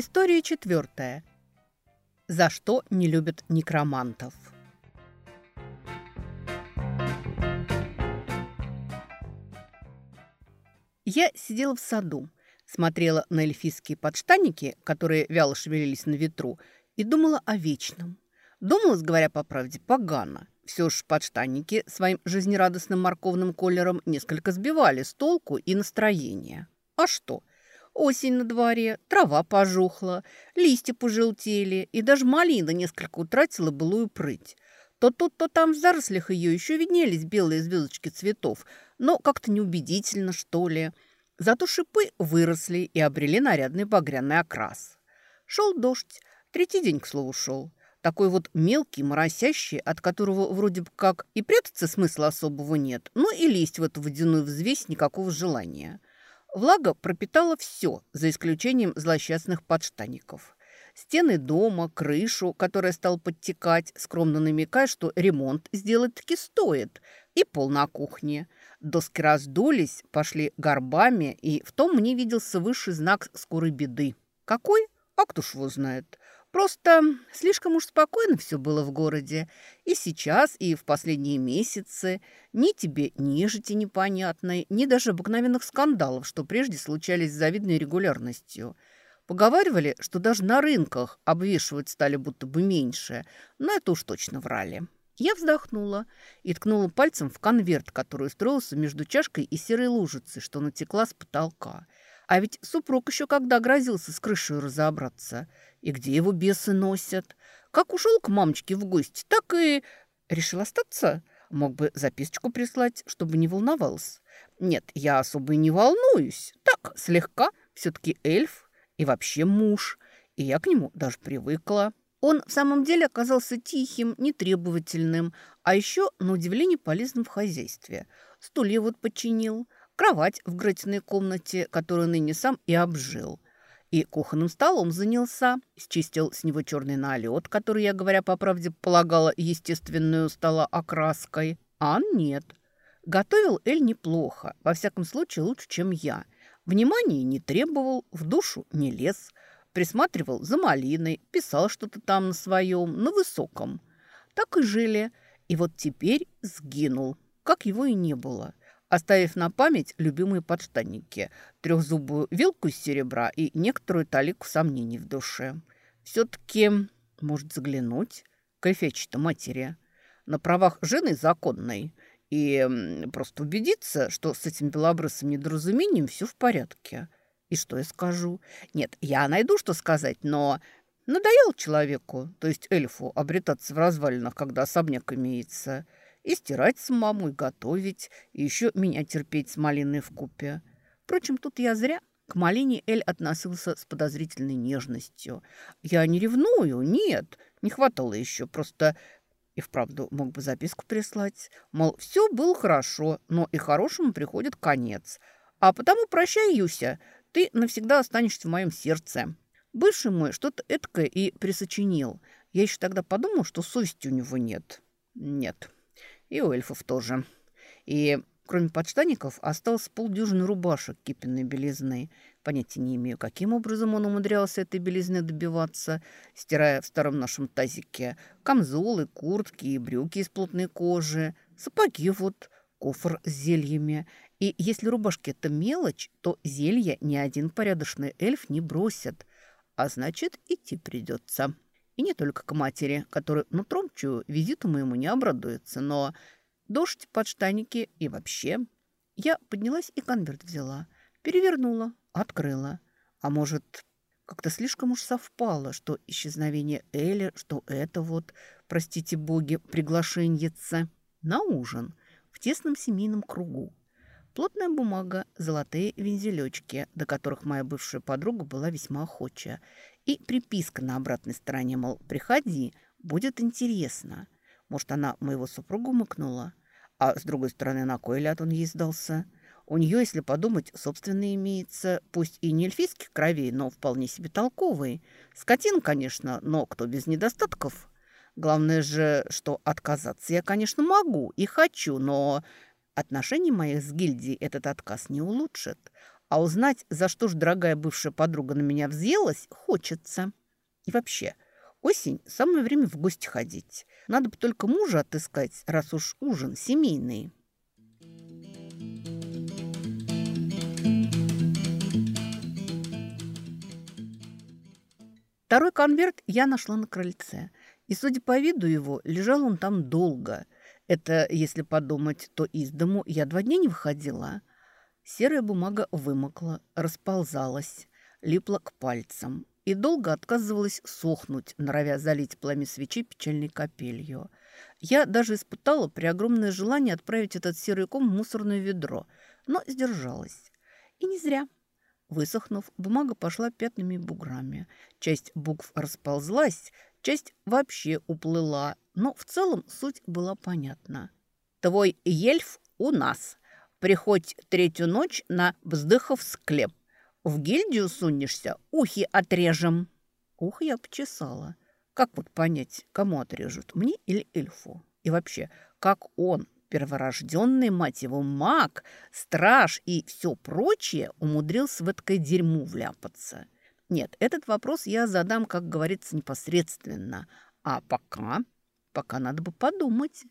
История четвертая. За что не любят некромантов? Я сидела в саду, смотрела на эльфийские подштанники, которые вяло шевелились на ветру, и думала о вечном. Думалось, говоря по правде, погано. Все ж подштанники своим жизнерадостным морковным колером несколько сбивали с толку и настроение. А что? Осень на дворе, трава пожухла, листья пожелтели, и даже малина несколько утратила былую прыть. То тут, то там в зарослях ее еще виднелись белые звездочки цветов, но как-то неубедительно, что ли. Зато шипы выросли и обрели нарядный багряный окрас. Шел дождь. Третий день, к слову, шел. Такой вот мелкий, моросящий, от которого вроде бы как и прятаться смысла особого нет, но и лезть в эту водяную взвесь никакого желания. Влага пропитала все, за исключением злосчастных подштанников. Стены дома, крышу, которая стала подтекать, скромно намекая, что ремонт сделать таки стоит, и пол на кухне. Доски раздулись, пошли горбами, и в том мне виделся высший знак скорой беды. Какой? А кто ж его знает? Просто слишком уж спокойно все было в городе. И сейчас, и в последние месяцы. Ни тебе нежити непонятной, ни даже обыкновенных скандалов, что прежде случались с завидной регулярностью. Поговаривали, что даже на рынках обвешивать стали будто бы меньше, но это уж точно врали. Я вздохнула и ткнула пальцем в конверт, который устроился между чашкой и серой лужицей, что натекла с потолка. А ведь супруг еще когда грозился с крышей разобраться – и где его бесы носят? Как ушел к мамочке в гости, так и... Решил остаться? Мог бы записочку прислать, чтобы не волновался. Нет, я особо и не волнуюсь. Так, слегка. Все-таки эльф и вообще муж. И я к нему даже привыкла. Он в самом деле оказался тихим, нетребовательным, а еще, на удивление, полезным в хозяйстве. Стулья вот починил, кровать в гратиной комнате, которую ныне сам и обжил – и кухонным столом занялся, счистил с него черный налет, который я, говоря по правде, полагала естественную стола окраской. А нет. Готовил Эль неплохо, во всяком случае лучше, чем я. Внимания не требовал, в душу не лез. Присматривал за малиной, писал что-то там на своем, на высоком. Так и жили. И вот теперь сгинул, как его и не было оставив на память любимые подштанники, трехзубую вилку из серебра и некоторую талику сомнений в душе. Все-таки может заглянуть к матери на правах жены законной и просто убедиться, что с этим белобрысым недоразумением все в порядке. И что я скажу? Нет, я найду, что сказать, но надоело человеку, то есть эльфу, обретаться в развалинах, когда особняк имеется – и стирать самому, и готовить, и еще меня терпеть с малиной в купе. Впрочем, тут я зря. К малине Эль относился с подозрительной нежностью. Я не ревную, нет, не хватало еще, просто и вправду мог бы записку прислать. Мол, все было хорошо, но и хорошему приходит конец. А потому прощай, Юся, ты навсегда останешься в моем сердце. Бывший мой что-то эткое и присочинил. Я еще тогда подумал, что совести у него нет. Нет. И у эльфов тоже. И кроме подштаников осталось полдюжины рубашек кипенной белизны. Понятия не имею, каким образом он умудрялся этой белизны добиваться, стирая в старом нашем тазике камзолы, куртки и брюки из плотной кожи, сапоги вот, кофр с зельями. И если рубашки – это мелочь, то зелья ни один порядочный эльф не бросит. А значит, идти придется. И не только к матери, которая нутром чую, визиту моему не обрадуется, но дождь, подштанники и вообще. Я поднялась и конверт взяла, перевернула, открыла. А может, как-то слишком уж совпало, что исчезновение Эли, что это вот, простите боги, приглашеньица на ужин в тесном семейном кругу. Плотная бумага, золотые вензелечки, до которых моя бывшая подруга была весьма охоча, и приписка на обратной стороне, мол, приходи, будет интересно. Может, она моего супругу мыкнула? А с другой стороны, на кой ляд он ей сдался? У нее, если подумать, собственно имеется, пусть и не эльфийских кровей, но вполне себе толковый. Скотин, конечно, но кто без недостатков? Главное же, что отказаться я, конечно, могу и хочу, но отношения моих с гильдией этот отказ не улучшит. А узнать, за что ж дорогая бывшая подруга на меня взъелась, хочется. И вообще, осень – самое время в гости ходить. Надо бы только мужа отыскать, раз уж ужин семейный. Второй конверт я нашла на крыльце. И, судя по виду его, лежал он там долго. Это, если подумать, то из дому я два дня не выходила. Серая бумага вымокла, расползалась, липла к пальцам и долго отказывалась сохнуть, норовя залить пламя свечи печальной капелью. Я даже испытала при огромное желание отправить этот серый ком в мусорное ведро, но сдержалась. И не зря. Высохнув, бумага пошла пятнами и буграми. Часть букв расползлась, часть вообще уплыла, но в целом суть была понятна. «Твой ельф у нас. Приходь третью ночь на вздыхов склеп. В гильдию сунешься, ухи отрежем». Ух, я почесала. Как вот понять, кому отрежут, мне или эльфу? И вообще, как он, перворожденный, мать его, маг, страж и все прочее умудрился в это дерьму вляпаться. Нет, этот вопрос я задам, как говорится, непосредственно. А пока, пока надо бы подумать.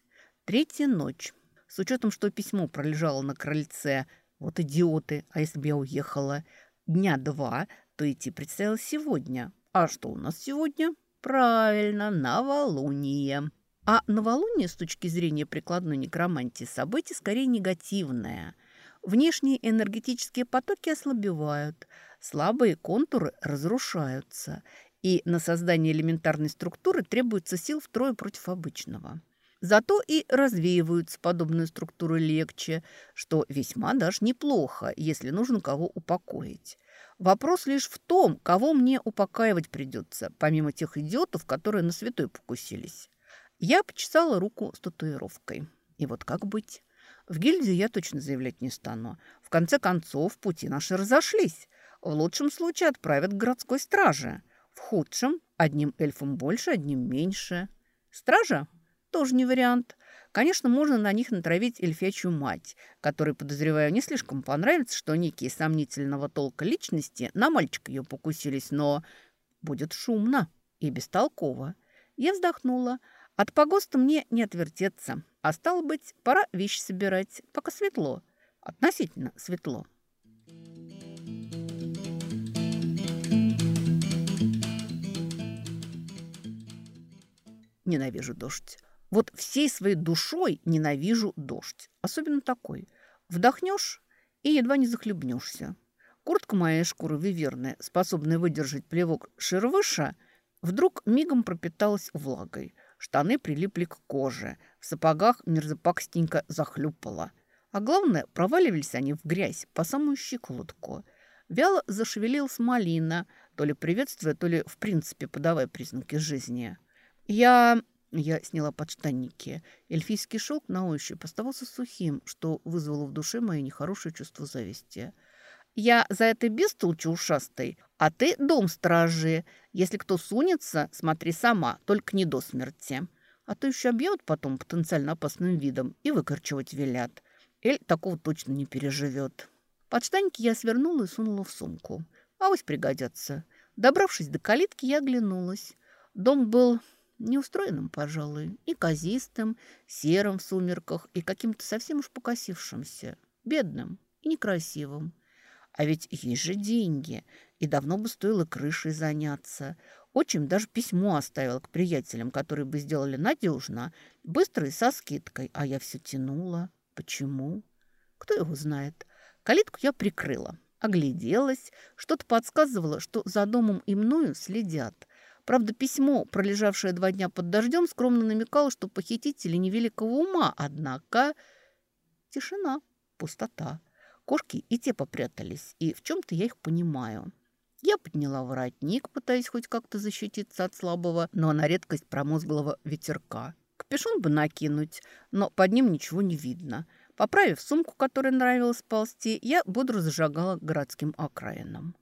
Третья ночь. С учетом, что письмо пролежало на крыльце, вот идиоты, а если бы я уехала дня два, то идти предстояло сегодня. А что у нас сегодня? Правильно, новолуние. А новолуние с точки зрения прикладной некромантии событие скорее негативное. Внешние энергетические потоки ослабевают, слабые контуры разрушаются, и на создание элементарной структуры требуется сил втрое против обычного. Зато и развеиваются подобные структуры легче, что весьма даже неплохо, если нужно кого упокоить. Вопрос лишь в том, кого мне упокаивать придется, помимо тех идиотов, которые на святой покусились. Я почесала руку с татуировкой. И вот как быть? В гильдию я точно заявлять не стану. В конце концов, пути наши разошлись. В лучшем случае отправят к городской страже. В худшем – одним эльфом больше, одним меньше. Стража? Тоже не вариант. Конечно, можно на них натравить эльфячью мать, которой, подозреваю, не слишком понравится, что некие сомнительного толка личности на мальчика ее покусились, но будет шумно и бестолково. Я вздохнула – от погоста мне не отвертеться, а стало быть, пора вещи собирать, пока светло, относительно светло. Ненавижу дождь. Вот всей своей душой ненавижу дождь. Особенно такой. Вдохнешь и едва не захлебнешься. Куртка моя шкуры виверная, способная выдержать плевок шервыша, вдруг мигом пропиталась влагой – Штаны прилипли к коже. В сапогах мерзопакстенько захлюпало. А главное, проваливались они в грязь по самую щиколотку. Вяло зашевелилась малина, то ли приветствуя, то ли в принципе подавая признаки жизни. Я... Я сняла подштанники. Эльфийский шелк на ощупь оставался сухим, что вызвало в душе мое нехорошее чувство зависти. Я за это бестолчу ушастой, а ты дом стражи. Если кто сунется, смотри сама, только не до смерти. А то еще объявят потом потенциально опасным видом и выкорчевать велят. Эль такого точно не переживет. Подштанники я свернула и сунула в сумку. Авось пригодятся. Добравшись до калитки, я оглянулась. Дом был неустроенным, пожалуй, и казистым, серым в сумерках, и каким-то совсем уж покосившимся, бедным и некрасивым. А ведь есть же деньги, и давно бы стоило крышей заняться. Отчим даже письмо оставил к приятелям, которые бы сделали надежно, быстро и со скидкой, а я все тянула. Почему? Кто его знает. Калитку я прикрыла, огляделась, что-то подсказывало, что за домом и мною следят. Правда, письмо, пролежавшее два дня под дождем, скромно намекало, что похитители невеликого ума, однако... Тишина, пустота. Кошки и те попрятались, и в чем-то я их понимаю. Я подняла воротник, пытаясь хоть как-то защититься от слабого, но на редкость промозглого ветерка. Капюшон бы накинуть, но под ним ничего не видно. Поправив сумку, которой нравилось ползти, я бодро зажигала городским окраинам.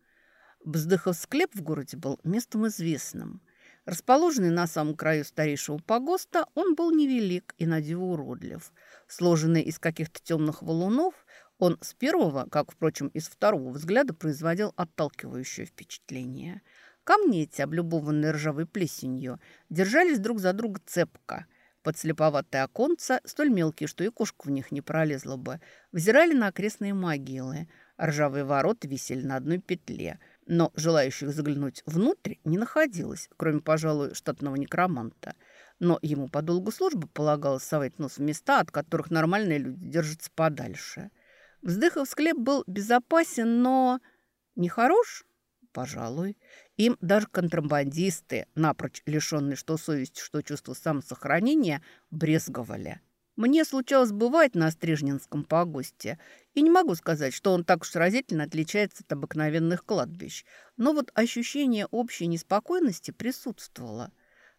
Бздыхов склеп в городе был местом известным. Расположенный на самом краю старейшего погоста, он был невелик и надиво уродлив. Сложенный из каких-то темных валунов, Он с первого, как, впрочем, и с второго взгляда производил отталкивающее впечатление. Камни эти, облюбованные ржавой плесенью, держались друг за друга цепко. Подслеповатые оконца, столь мелкие, что и кошка в них не пролезла бы, взирали на окрестные могилы. Ржавые ворота висели на одной петле, но желающих заглянуть внутрь не находилось, кроме, пожалуй, штатного некроманта. Но ему по долгу службы полагалось совать нос в места, от которых нормальные люди держатся подальше. Вздыхов склеп был безопасен, но не хорош, пожалуй. Им даже контрабандисты, напрочь лишенные что совести, что чувства самосохранения, брезговали. Мне случалось бывать на Стрижнинском погосте, и не могу сказать, что он так уж разительно отличается от обыкновенных кладбищ, но вот ощущение общей неспокойности присутствовало.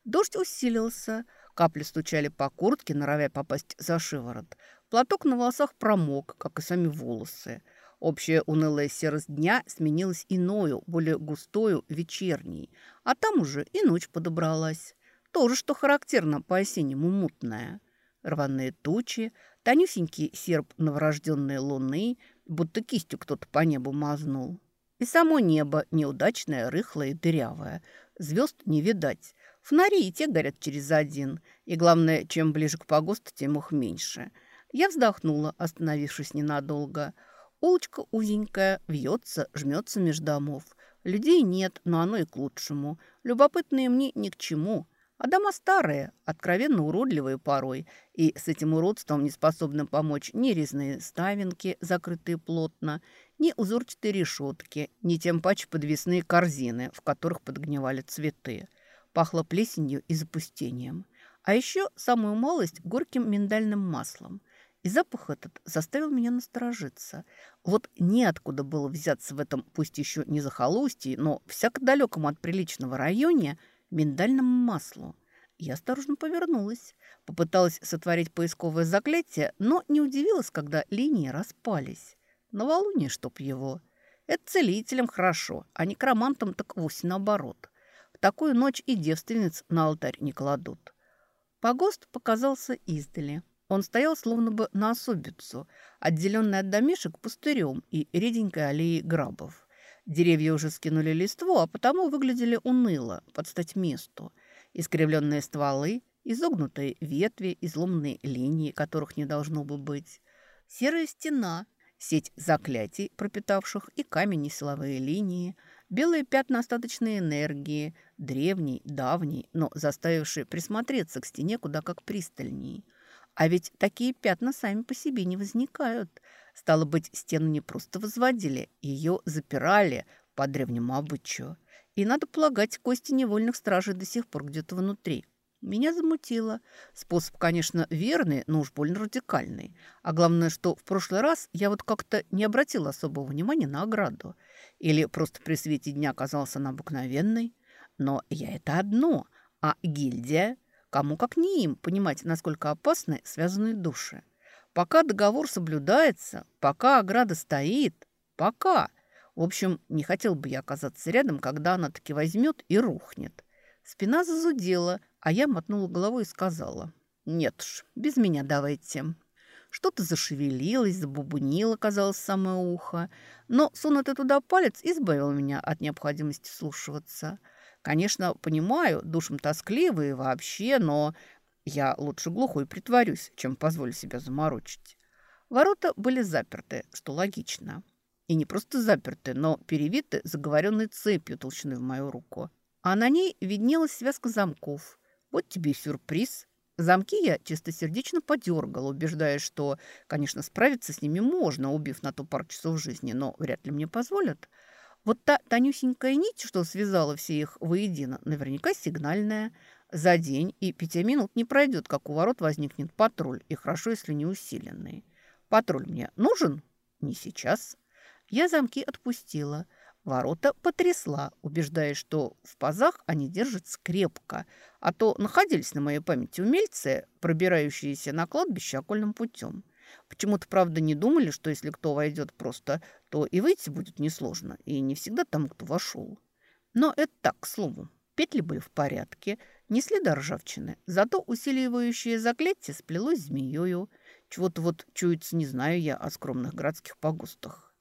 Дождь усилился, капли стучали по куртке, норовя попасть за шиворот. Платок на волосах промок, как и сами волосы. Общая унылая серость дня сменилась иною, более густою, вечерней. А там уже и ночь подобралась. Тоже, что характерно, по-осеннему мутная. Рваные тучи, тонюсенький серп новорожденной луны, будто кистью кто-то по небу мазнул. И само небо неудачное, рыхлое и дырявое. Звезд не видать. Фонари и те горят через один. И главное, чем ближе к погосту, тем их меньше – я вздохнула, остановившись ненадолго. Улочка узенькая, вьется, жмется меж домов. Людей нет, но оно и к лучшему. Любопытные мне ни к чему. А дома старые, откровенно уродливые порой. И с этим уродством не способны помочь ни резные ставинки, закрытые плотно, ни узорчатые решетки, ни тем паче подвесные корзины, в которых подгнивали цветы. Пахло плесенью и запустением. А еще самую малость горьким миндальным маслом. И запах этот заставил меня насторожиться. Вот неоткуда было взяться в этом, пусть еще не захолустье, но всяко далеком от приличного районе, миндальному маслу. Я осторожно повернулась. Попыталась сотворить поисковое заклятие, но не удивилась, когда линии распались. Новолуние, чтоб его. Это целителям хорошо, а некромантам так вовсе наоборот. В такую ночь и девственниц на алтарь не кладут. Погост показался издали. Он стоял словно бы на особицу, отделенный от домишек пустырем и реденькой аллеей грабов. Деревья уже скинули листву, а потому выглядели уныло, под стать месту. Искривленные стволы, изогнутые ветви, изломанные линии, которых не должно бы быть. Серая стена, сеть заклятий, пропитавших и камень, и силовые линии, белые пятна остаточной энергии, древний, давний, но заставивший присмотреться к стене куда как пристальней – а ведь такие пятна сами по себе не возникают. Стало быть, стену не просто возводили, ее запирали по древнему обычаю. И, надо полагать, кости невольных стражей до сих пор где-то внутри. Меня замутило. Способ, конечно, верный, но уж больно радикальный. А главное, что в прошлый раз я вот как-то не обратила особого внимания на ограду. Или просто при свете дня оказался на обыкновенной. Но я это одно, а гильдия Кому как не им понимать, насколько опасны связанные души. Пока договор соблюдается, пока ограда стоит, пока. В общем, не хотел бы я оказаться рядом, когда она таки возьмет и рухнет. Спина зазудела, а я мотнула головой и сказала. «Нет уж, без меня давайте». Что-то зашевелилось, забубунило, казалось, самое ухо. Но сунутый туда палец избавил меня от необходимости слушаться – Конечно, понимаю, душам тоскливые вообще, но я лучше глухой притворюсь, чем позволю себя заморочить. Ворота были заперты, что логично. И не просто заперты, но перевиты заговоренной цепью толщиной в мою руку. А на ней виднелась связка замков. Вот тебе и сюрприз. Замки я чистосердечно подергала, убеждая, что, конечно, справиться с ними можно, убив на то пару часов жизни, но вряд ли мне позволят. Вот та тонюсенькая нить, что связала все их воедино, наверняка сигнальная. За день и пяти минут не пройдет, как у ворот возникнет патруль, и хорошо, если не усиленный. Патруль мне нужен? Не сейчас. Я замки отпустила. Ворота потрясла, убеждая, что в пазах они держатся крепко, а то находились на моей памяти умельцы, пробирающиеся на кладбище окольным путем. Почему-то, правда, не думали, что если кто войдет просто, то и выйти будет несложно, и не всегда тому, кто вошел. Но это так, к слову. Петли были в порядке, не следа ржавчины, зато усиливающее заклятие сплелось змеёю. Чего-то вот чуется, не знаю я о скромных городских погостах.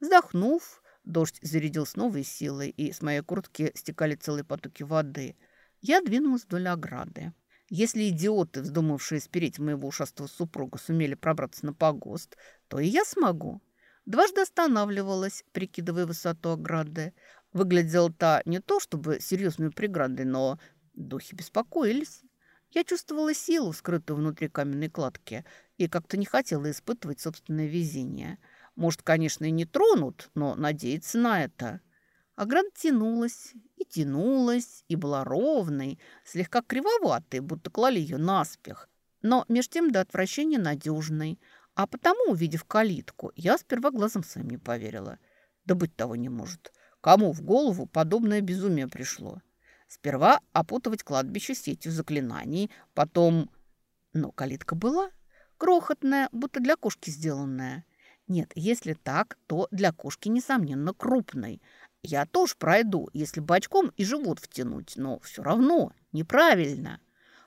Вздохнув, дождь зарядил с новой силой, и с моей куртки стекали целые потоки воды. Я двинулась вдоль ограды. Если идиоты, вздумавшие спереть моего ушастого супруга, сумели пробраться на погост, то и я смогу. Дважды останавливалась, прикидывая высоту ограды. Выглядела та не то чтобы серьезной преградой, но духи беспокоились. Я чувствовала силу, скрытую внутри каменной кладки, и как-то не хотела испытывать собственное везение. Может, конечно, и не тронут, но надеяться на это. Ограда тянулась и тянулась, и была ровной, слегка кривоватой, будто клали ее наспех, но меж тем до отвращения надежной. А потому, увидев калитку, я сперва глазом своим не поверила. Да быть того не может. Кому в голову подобное безумие пришло? Сперва опутывать кладбище сетью заклинаний, потом... Но калитка была крохотная, будто для кошки сделанная. Нет, если так, то для кошки, несомненно, крупной. Я тоже пройду, если бочком и живот втянуть, но все равно неправильно.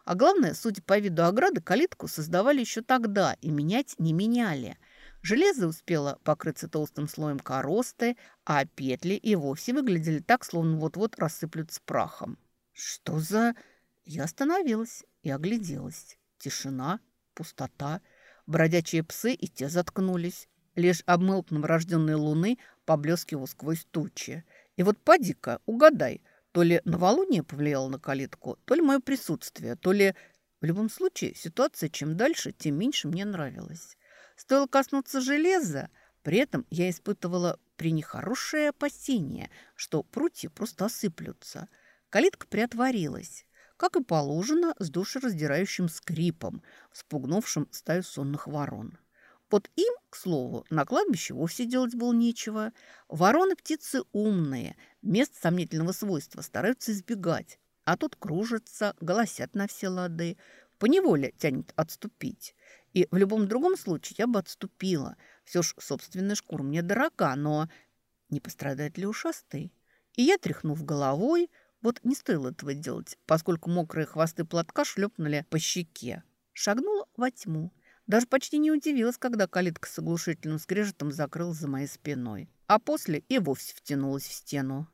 А главное, судя по виду ограды, калитку создавали еще тогда и менять не меняли. Железо успело покрыться толстым слоем коросты, а петли и вовсе выглядели так, словно вот-вот рассыплются прахом. Что за... Я остановилась и огляделась. Тишина, пустота. Бродячие псы и те заткнулись. Лишь обмылк новорожденной луны поблескивал сквозь тучи. И вот поди-ка, угадай, то ли новолуние повлияло на калитку, то ли мое присутствие, то ли... В любом случае, ситуация чем дальше, тем меньше мне нравилась. Стоило коснуться железа, при этом я испытывала при нехорошее опасение, что прутья просто осыплются. Калитка приотворилась, как и положено, с душераздирающим скрипом, спугнувшим стаю сонных ворон. Под им, к слову, на кладбище вовсе делать было нечего. Вороны птицы умные, мест сомнительного свойства стараются избегать. А тут кружатся, голосят на все лады. Поневоле тянет отступить. И в любом другом случае я бы отступила. Все ж собственная шкура мне дорога, но не пострадает ли ушастый? И я, тряхнув головой, вот не стоило этого делать, поскольку мокрые хвосты платка шлепнули по щеке. Шагнула во тьму даже почти не удивилась, когда калитка с оглушительным скрежетом закрылась за моей спиной. А после и вовсе втянулась в стену.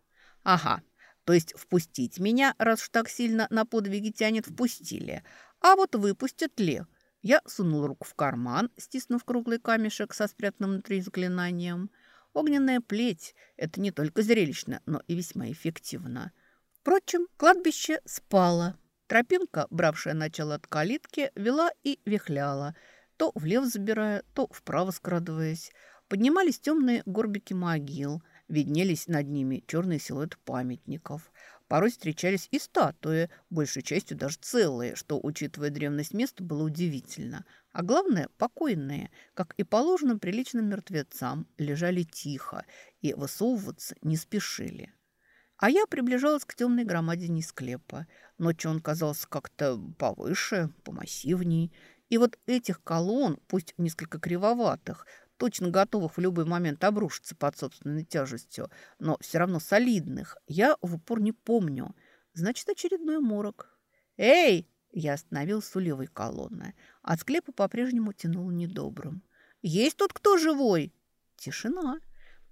Ага, то есть впустить меня, раз уж так сильно на подвиги тянет, впустили. А вот выпустят ли? Я сунул руку в карман, стиснув круглый камешек со спрятанным внутри заклинанием. Огненная плеть – это не только зрелищно, но и весьма эффективно. Впрочем, кладбище спало. Тропинка, бравшая начало от калитки, вела и вихляла – то влево забирая, то вправо скрадываясь. Поднимались темные горбики могил, виднелись над ними черные силуэты памятников. Порой встречались и статуи, большей частью даже целые, что, учитывая древность места, было удивительно. А главное, покойные, как и положено приличным мертвецам, лежали тихо и высовываться не спешили. А я приближалась к темной громадине склепа. Ночью он казался как-то повыше, помассивней. И вот этих колонн, пусть несколько кривоватых, точно готовых в любой момент обрушиться под собственной тяжестью, но все равно солидных, я в упор не помню. Значит, очередной морок. «Эй!» – я остановился у левой колонны. От склепа по-прежнему тянуло недобрым. «Есть тут кто живой?» Тишина.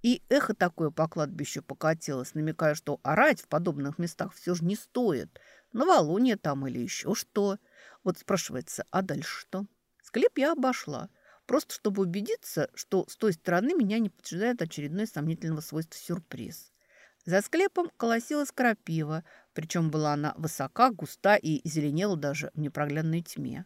И эхо такое по кладбищу покатилось, намекая, что орать в подобных местах все же не стоит. Новолуние там или еще что. Вот спрашивается, а дальше что? Склеп я обошла, просто чтобы убедиться, что с той стороны меня не поджидает очередной сомнительного свойства сюрприз. За склепом колосилась крапива, причем была она высока, густа и зеленела даже в непроглядной тьме.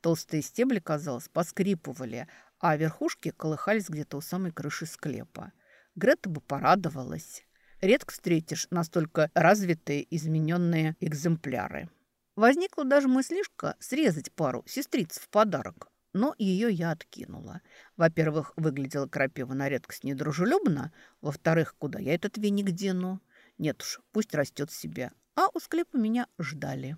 Толстые стебли, казалось, поскрипывали, а верхушки колыхались где-то у самой крыши склепа. Грета бы порадовалась. Редко встретишь настолько развитые измененные экземпляры. Возникла даже мыслишка срезать пару сестриц в подарок, но ее я откинула. Во-первых, выглядела крапива на редкость недружелюбно. Во-вторых, куда я этот веник дену? Нет уж, пусть растет себе. А у склепа меня ждали.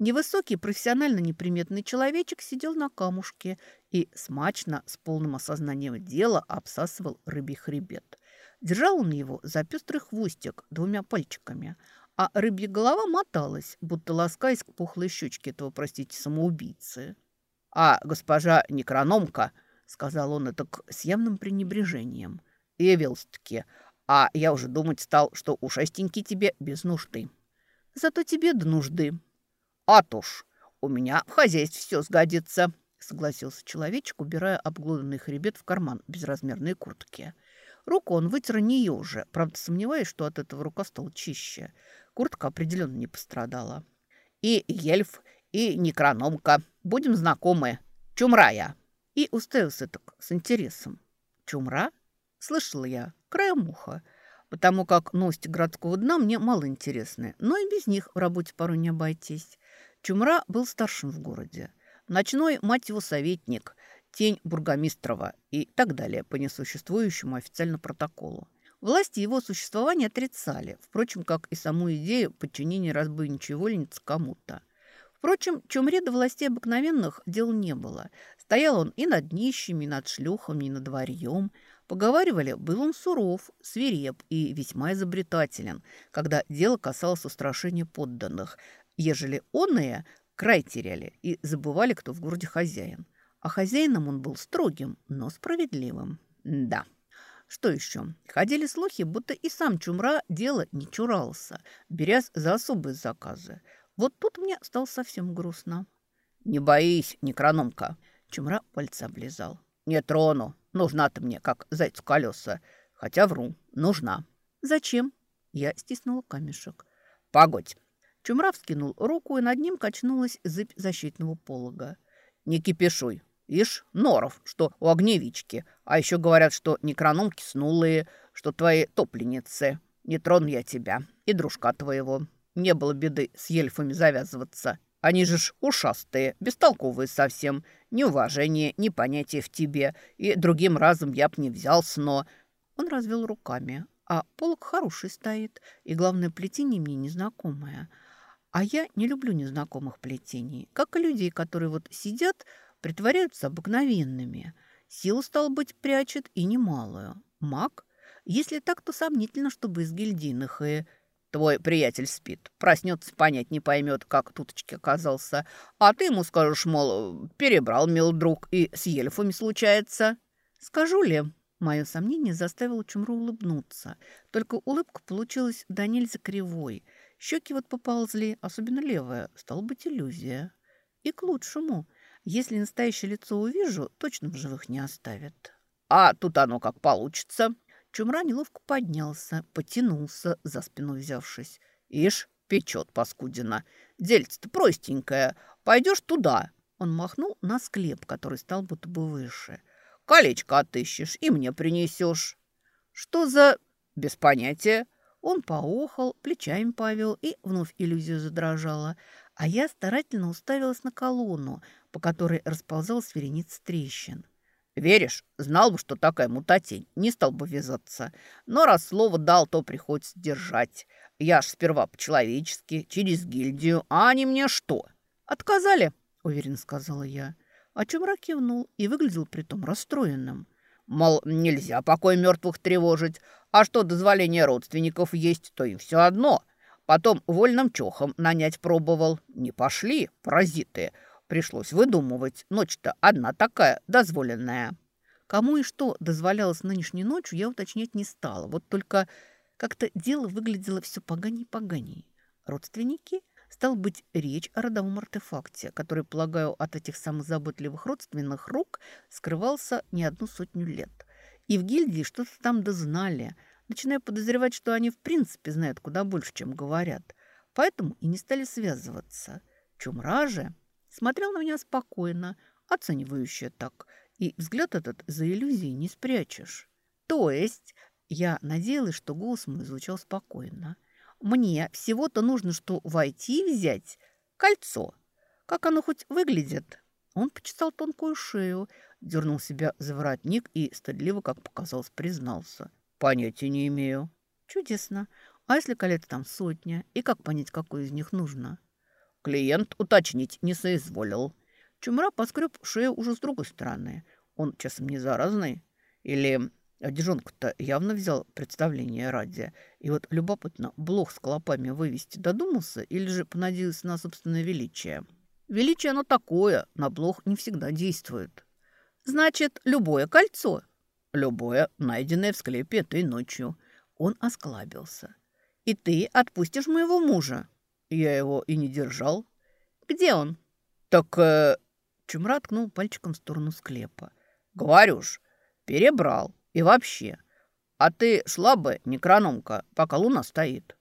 Невысокий, профессионально неприметный человечек сидел на камушке и смачно, с полным осознанием дела, обсасывал рыбий хребет. Держал он его за пестрый хвостик двумя пальчиками, а рыбья голова моталась, будто ласкаясь к пухлой щечке этого, простите, самоубийцы. «А госпожа Некрономка», — сказал он это с явным пренебрежением, — «явился-таки, а я уже думать стал, что ушастенький тебе без нужды». «Зато тебе до нужды». «А то ж, у меня в хозяйстве все сгодится», — согласился человечек, убирая обглоданный хребет в карман безразмерной куртки. Руку он вытер не уже, правда, сомневаясь, что от этого рука стала чище. Куртка определенно не пострадала. «И ельф, и некрономка. Будем знакомы. Чумра я». И уставился так с интересом. «Чумра?» Слышала я, краем уха, потому как новости городского дна мне мало интересны, но и без них в работе порой не обойтись. Чумра был старшим в городе. Ночной, мать его, советник, тень бургомистрова и так далее по несуществующему официально протоколу. Власти его существования отрицали, впрочем, как и саму идею подчинения разбойничьей вольницы кому-то. Впрочем, чумре до властей обыкновенных дел не было. Стоял он и над нищими, и над шлюхами, и над варьем. Поговаривали, был он суров, свиреп и весьма изобретателен, когда дело касалось устрашения подданных, ежели онные край теряли и забывали, кто в городе хозяин. А хозяином он был строгим, но справедливым. Да. Что еще? Ходили слухи, будто и сам Чумра дело не чурался, берясь за особые заказы. Вот тут мне стало совсем грустно. «Не боись, некрономка!» Чумра пальцы облизал. «Не трону. Нужна ты мне, как зайцу колеса. Хотя вру, нужна». «Зачем?» Я стиснула камешек. «Погодь!» Чумра вскинул руку, и над ним качнулась зыбь защитного полога. «Не кипишуй. Ишь, норов, что у огневички. А еще говорят, что некрономки снулые, что твои топленницы. Не трону я тебя и дружка твоего. Не было беды с ельфами завязываться. Они же ж ушастые, бестолковые совсем. Ни уважения, ни понятия в тебе. И другим разом я б не взялся, но...» Он развел руками. «А полок хороший стоит, и, главное, плетение мне незнакомое». А я не люблю незнакомых плетений, как и людей, которые вот сидят, притворяются обыкновенными. Силу, стал быть, прячет и немалую. Маг? Если так, то сомнительно, чтобы из гильдийных и... Твой приятель спит. Проснется, понять не поймет, как туточки оказался. А ты ему скажешь, мол, перебрал, мил друг, и с ельфами случается. Скажу ли? Мое сомнение заставило Чумру улыбнуться. Только улыбка получилась до нельзя кривой – Щеки вот поползли, особенно левая. Стало быть, иллюзия. И к лучшему. Если настоящее лицо увижу, точно в живых не оставят. А тут оно как получится. Чумра неловко поднялся, потянулся, за спину взявшись. Ишь, печет паскудина. Дельце-то простенькое. Пойдешь туда. Он махнул на склеп, который стал будто бы выше. Колечко отыщешь и мне принесешь. Что за... Без понятия. Он поохал, плечами повел, и вновь иллюзия задрожала. А я старательно уставилась на колонну, по которой расползалась вереница трещин. «Веришь? Знал бы, что такая мутатень, не стал бы вязаться. Но раз слово дал, то приходится держать. Я ж сперва по-человечески, через гильдию, а они мне что?» «Отказали», — уверенно сказала я. О чем кивнул и выглядел притом расстроенным. Мол, нельзя покой мертвых тревожить, а что дозволение родственников есть, то им все одно. Потом вольным чохом нанять пробовал. Не пошли, паразиты. Пришлось выдумывать. Ночь-то одна такая, дозволенная. Кому и что дозволялось нынешней ночью, я уточнять не стала. Вот только как-то дело выглядело все поганей-поганей. Родственники? Стал быть, речь о родовом артефакте, который, полагаю, от этих самых заботливых родственных рук скрывался не одну сотню лет. И в гильдии что-то там дознали. Начинаю подозревать, что они в принципе знают куда больше, чем говорят. Поэтому и не стали связываться. Чумра же смотрел на меня спокойно, оценивающе так. И взгляд этот за иллюзией не спрячешь. То есть я надеялась, что голос мой звучал спокойно. Мне всего-то нужно, что войти и взять кольцо. Как оно хоть выглядит?» Он почесал тонкую шею, дернул себя за воротник и стыдливо, как показалось, признался. «Понятия не имею». «Чудесно. А если колец там сотня? И как понять, какое из них нужно?» Клиент уточнить не соизволил. Чумра поскреб шею уже с другой стороны. Он часом не заразный? Или Одежонку-то явно взял представление ради. И вот любопытно, блох с клопами вывести додумался или же понадеялся на собственное величие? Величие оно такое, на блох не всегда действует. Значит, любое кольцо? Любое, найденное в склепе этой ночью. Он осклабился. И ты отпустишь моего мужа? Я его и не держал. Где он? Так... Э... Чумра ткнул пальчиком в сторону склепа. Говорю ж, перебрал. И вообще, а ты шла бы, некрономка, пока луна стоит.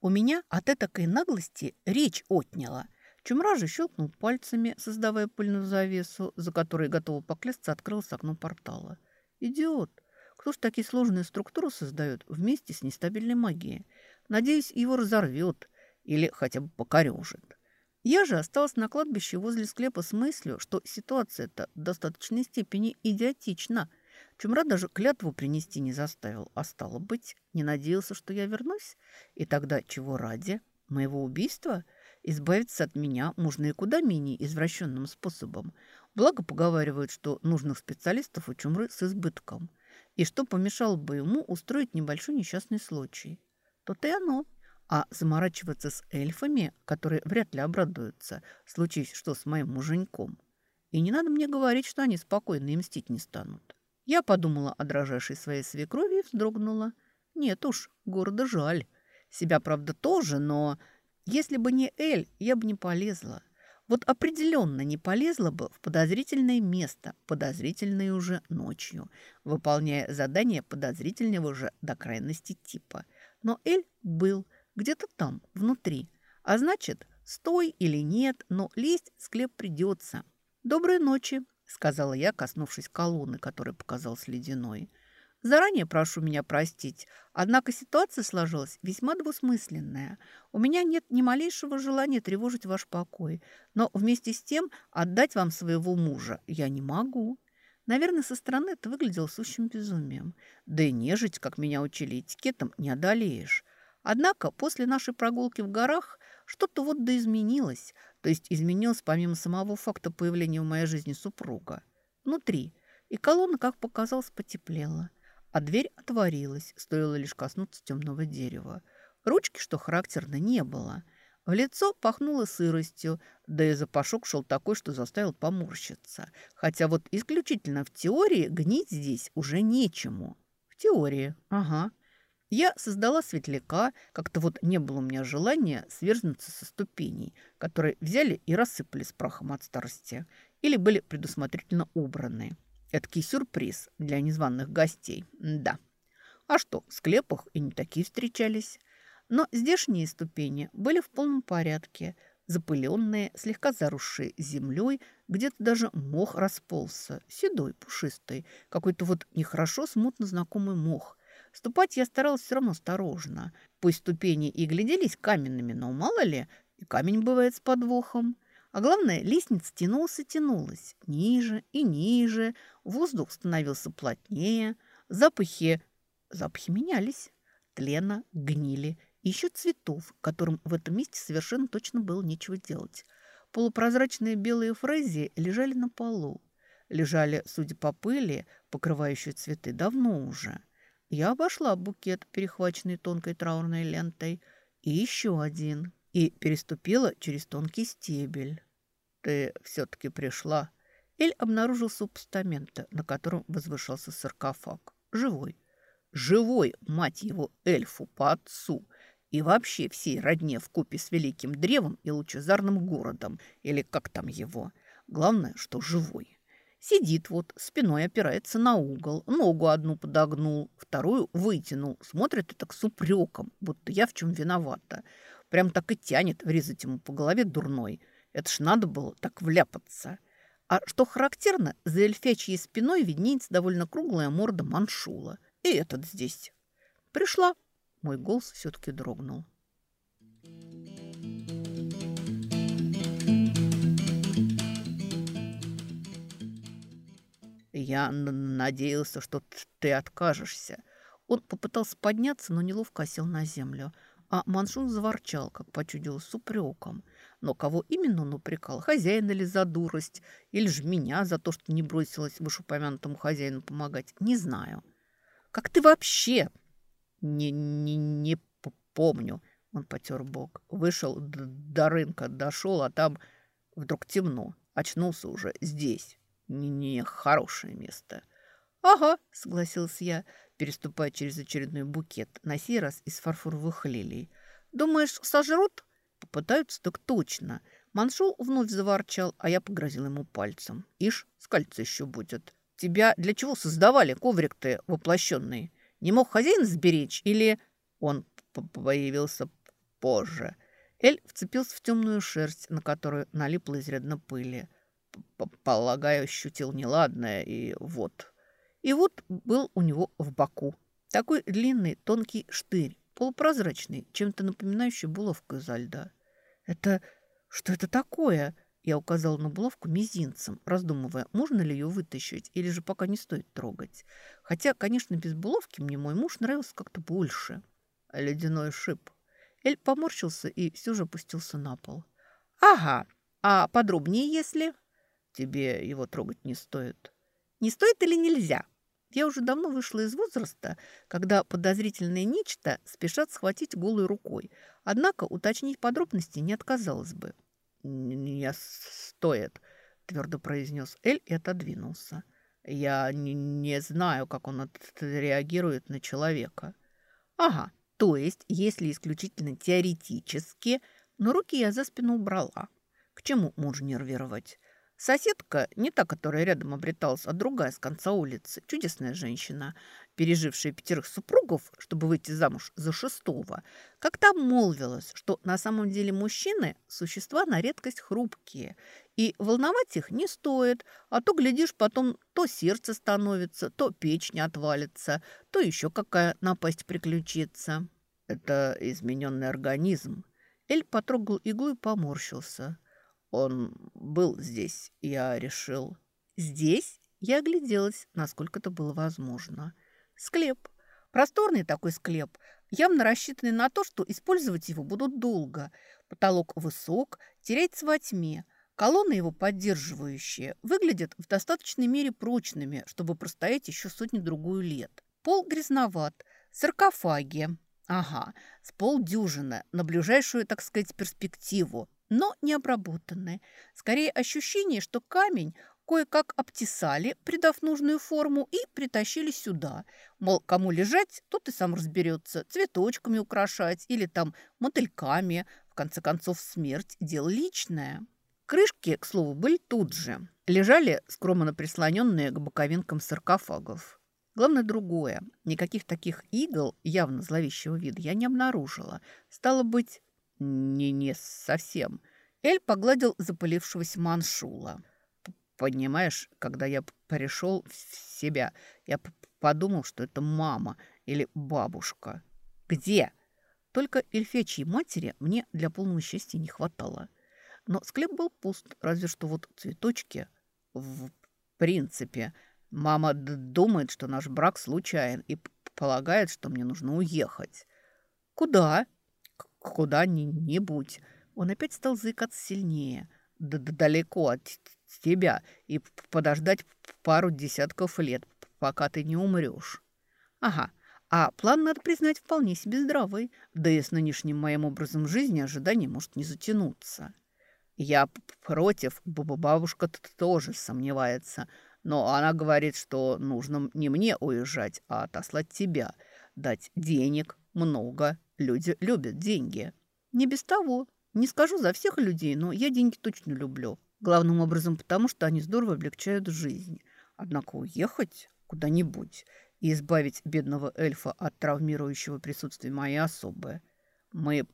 У меня от этакой наглости речь отняла. Чумра же щелкнул пальцами, создавая пыльную завесу, за которой, готова поклясться, открылось окно портала. Идиот! Кто ж такие сложные структуры создает вместе с нестабильной магией? Надеюсь, его разорвет или хотя бы покорежит. Я же осталась на кладбище возле склепа с мыслью, что ситуация-то в достаточной степени идиотична – Чумра даже клятву принести не заставил, а стало быть, не надеялся, что я вернусь. И тогда чего ради? Моего убийства? Избавиться от меня можно и куда менее извращенным способом. Благо поговаривают, что нужных специалистов у Чумры с избытком. И что помешало бы ему устроить небольшой несчастный случай. То-то и оно. А заморачиваться с эльфами, которые вряд ли обрадуются, случись что с моим муженьком. И не надо мне говорить, что они спокойно и мстить не станут. Я подумала о дрожайшей своей свекрови и вздрогнула. Нет уж, города жаль. Себя, правда, тоже, но если бы не Эль, я бы не полезла. Вот определенно не полезла бы в подозрительное место, подозрительное уже ночью, выполняя задание подозрительного же до крайности типа. Но Эль был где-то там, внутри. А значит, стой или нет, но лезть в склеп придется. Доброй ночи, сказала я, коснувшись колонны, которая показалась ледяной. Заранее прошу меня простить, однако ситуация сложилась весьма двусмысленная. У меня нет ни малейшего желания тревожить ваш покой, но вместе с тем отдать вам своего мужа я не могу. Наверное, со стороны это выглядело сущим безумием. Да и нежить, как меня учили этикетом, не одолеешь. Однако после нашей прогулки в горах что-то вот да изменилось – то есть изменилось помимо самого факта появления в моей жизни супруга. Внутри. И колонна, как показалось, потеплела. А дверь отворилась, стоило лишь коснуться темного дерева. Ручки, что характерно, не было. В лицо пахнуло сыростью, да и запашок шел такой, что заставил поморщиться. Хотя вот исключительно в теории гнить здесь уже нечему. В теории, ага. Я создала светляка, как-то вот не было у меня желания сверзнуться со ступеней, которые взяли и рассыпали с прахом от старости, или были предусмотрительно убраны. Эдакий сюрприз для незваных гостей, да. А что, в склепах и не такие встречались. Но здешние ступени были в полном порядке, запыленные, слегка заросшие землей, где-то даже мох расползся, седой, пушистый, какой-то вот нехорошо смутно знакомый мох – Ступать я старалась все равно осторожно. Пусть ступени и гляделись каменными, но мало ли, и камень бывает с подвохом. А главное, лестница тянулась и тянулась. Ниже и ниже. Воздух становился плотнее. Запахи... Запахи менялись. Тлена, гнили. Еще цветов, которым в этом месте совершенно точно было нечего делать. Полупрозрачные белые фрези лежали на полу. Лежали, судя по пыли, покрывающие цветы, давно уже. Я обошла букет, перехваченный тонкой траурной лентой, и еще один, и переступила через тонкий стебель. «Ты все-таки пришла?» Эль обнаружился у постамента, на котором возвышался саркофаг. Живой. Живой, мать его, эльфу по отцу. И вообще всей родне в купе с великим древом и лучезарным городом, или как там его. Главное, что живой. Сидит вот, спиной опирается на угол, ногу одну подогнул, вторую вытянул. Смотрит и так с упреком, будто я в чем виновата. Прям так и тянет врезать ему по голове дурной. Это ж надо было так вляпаться. А что характерно, за эльфячьей спиной виднеется довольно круглая морда маншула. И этот здесь. Пришла. Мой голос все-таки дрогнул. «Я надеялся, что ты откажешься». Он попытался подняться, но неловко сел на землю. А Маншун заворчал, как почудил с упреком. Но кого именно он упрекал? Хозяина ли за дурость? Или же меня за то, что не бросилась вышеупомянутому хозяину помогать? Не знаю. Как ты вообще?» «Не, не, не помню». Он потер бок. Вышел до рынка, дошел, а там вдруг темно. Очнулся уже здесь. Не, не хорошее место. «Ага», — согласился я, переступая через очередной букет, на сей раз из фарфоровых лилий. «Думаешь, сожрут?» «Попытаются, так точно». Маншул вновь заворчал, а я погрозил ему пальцем. «Ишь, скальца еще будет. Тебя для чего создавали, коврик ты воплощенный? Не мог хозяин сберечь или...» Он появился позже. Эль вцепился в темную шерсть, на которую налипло изрядно пыли. Полагаю, ощутил неладное, и вот. И вот был у него в боку. Такой длинный, тонкий штырь, полупрозрачный, чем-то напоминающий булавку изо льда. «Это... что это такое?» Я указал на булавку мизинцем, раздумывая, можно ли ее вытащить или же пока не стоит трогать. Хотя, конечно, без булавки мне мой муж нравился как-то больше. Ледяной шип. Эль поморщился и все же опустился на пол. «Ага, а подробнее, если...» «Тебе его трогать не стоит». «Не стоит или нельзя?» Я уже давно вышла из возраста, когда подозрительное нечто спешат схватить голой рукой. Однако уточнить подробности не отказалась бы. «Не стоит», — твердо произнес Эль и отодвинулся. «Я не, знаю, как он отреагирует на человека». «Ага, то есть, если исключительно теоретически, но руки я за спину убрала. К чему мужа нервировать? Соседка, не та, которая рядом обреталась, а другая с конца улицы, чудесная женщина, пережившая пятерых супругов, чтобы выйти замуж за шестого, как-то обмолвилась, что на самом деле мужчины – существа на редкость хрупкие, и волновать их не стоит, а то, глядишь, потом то сердце становится, то печень отвалится, то еще какая напасть приключится. Это измененный организм. Эль потрогал иглу и поморщился. Он был здесь, я решил. Здесь я огляделась, насколько это было возможно. Склеп. Просторный такой склеп, явно рассчитанный на то, что использовать его будут долго. Потолок высок, теряется во тьме. Колонны его поддерживающие выглядят в достаточной мере прочными, чтобы простоять еще сотни-другую лет. Пол грязноват, саркофаги. Ага, с полдюжины на ближайшую, так сказать, перспективу но не обработанные. Скорее ощущение, что камень кое-как обтесали, придав нужную форму, и притащили сюда. Мол, кому лежать, тот и сам разберется, цветочками украшать или там мотыльками. В конце концов, смерть – дело личное. Крышки, к слову, были тут же. Лежали скромно прислоненные к боковинкам саркофагов. Главное другое. Никаких таких игл явно зловещего вида я не обнаружила. Стало быть, не, не совсем. Эль погладил запылившегося маншула. Понимаешь, когда я пришел в себя, я подумал, что это мама или бабушка. Где? Только эльфячьей матери мне для полного счастья не хватало. Но склеп был пуст, разве что вот цветочки. В принципе, мама думает, что наш брак случайен и полагает, что мне нужно уехать. Куда? Куда-нибудь. Он опять стал заикаться сильнее. Д -д Далеко от тебя и подождать пару десятков лет, пока ты не умрешь. Ага, а план, надо признать, вполне себе здравый. Да и с нынешним моим образом жизни ожидание может не затянуться. Я против, бабушка тоже сомневается. Но она говорит, что нужно не мне уезжать, а отослать тебя. Дать денег много Люди любят деньги. Не без того. Не скажу за всех людей, но я деньги точно люблю. Главным образом потому, что они здорово облегчают жизнь. Однако уехать куда-нибудь и избавить бедного эльфа от травмирующего присутствия моей особы. Мы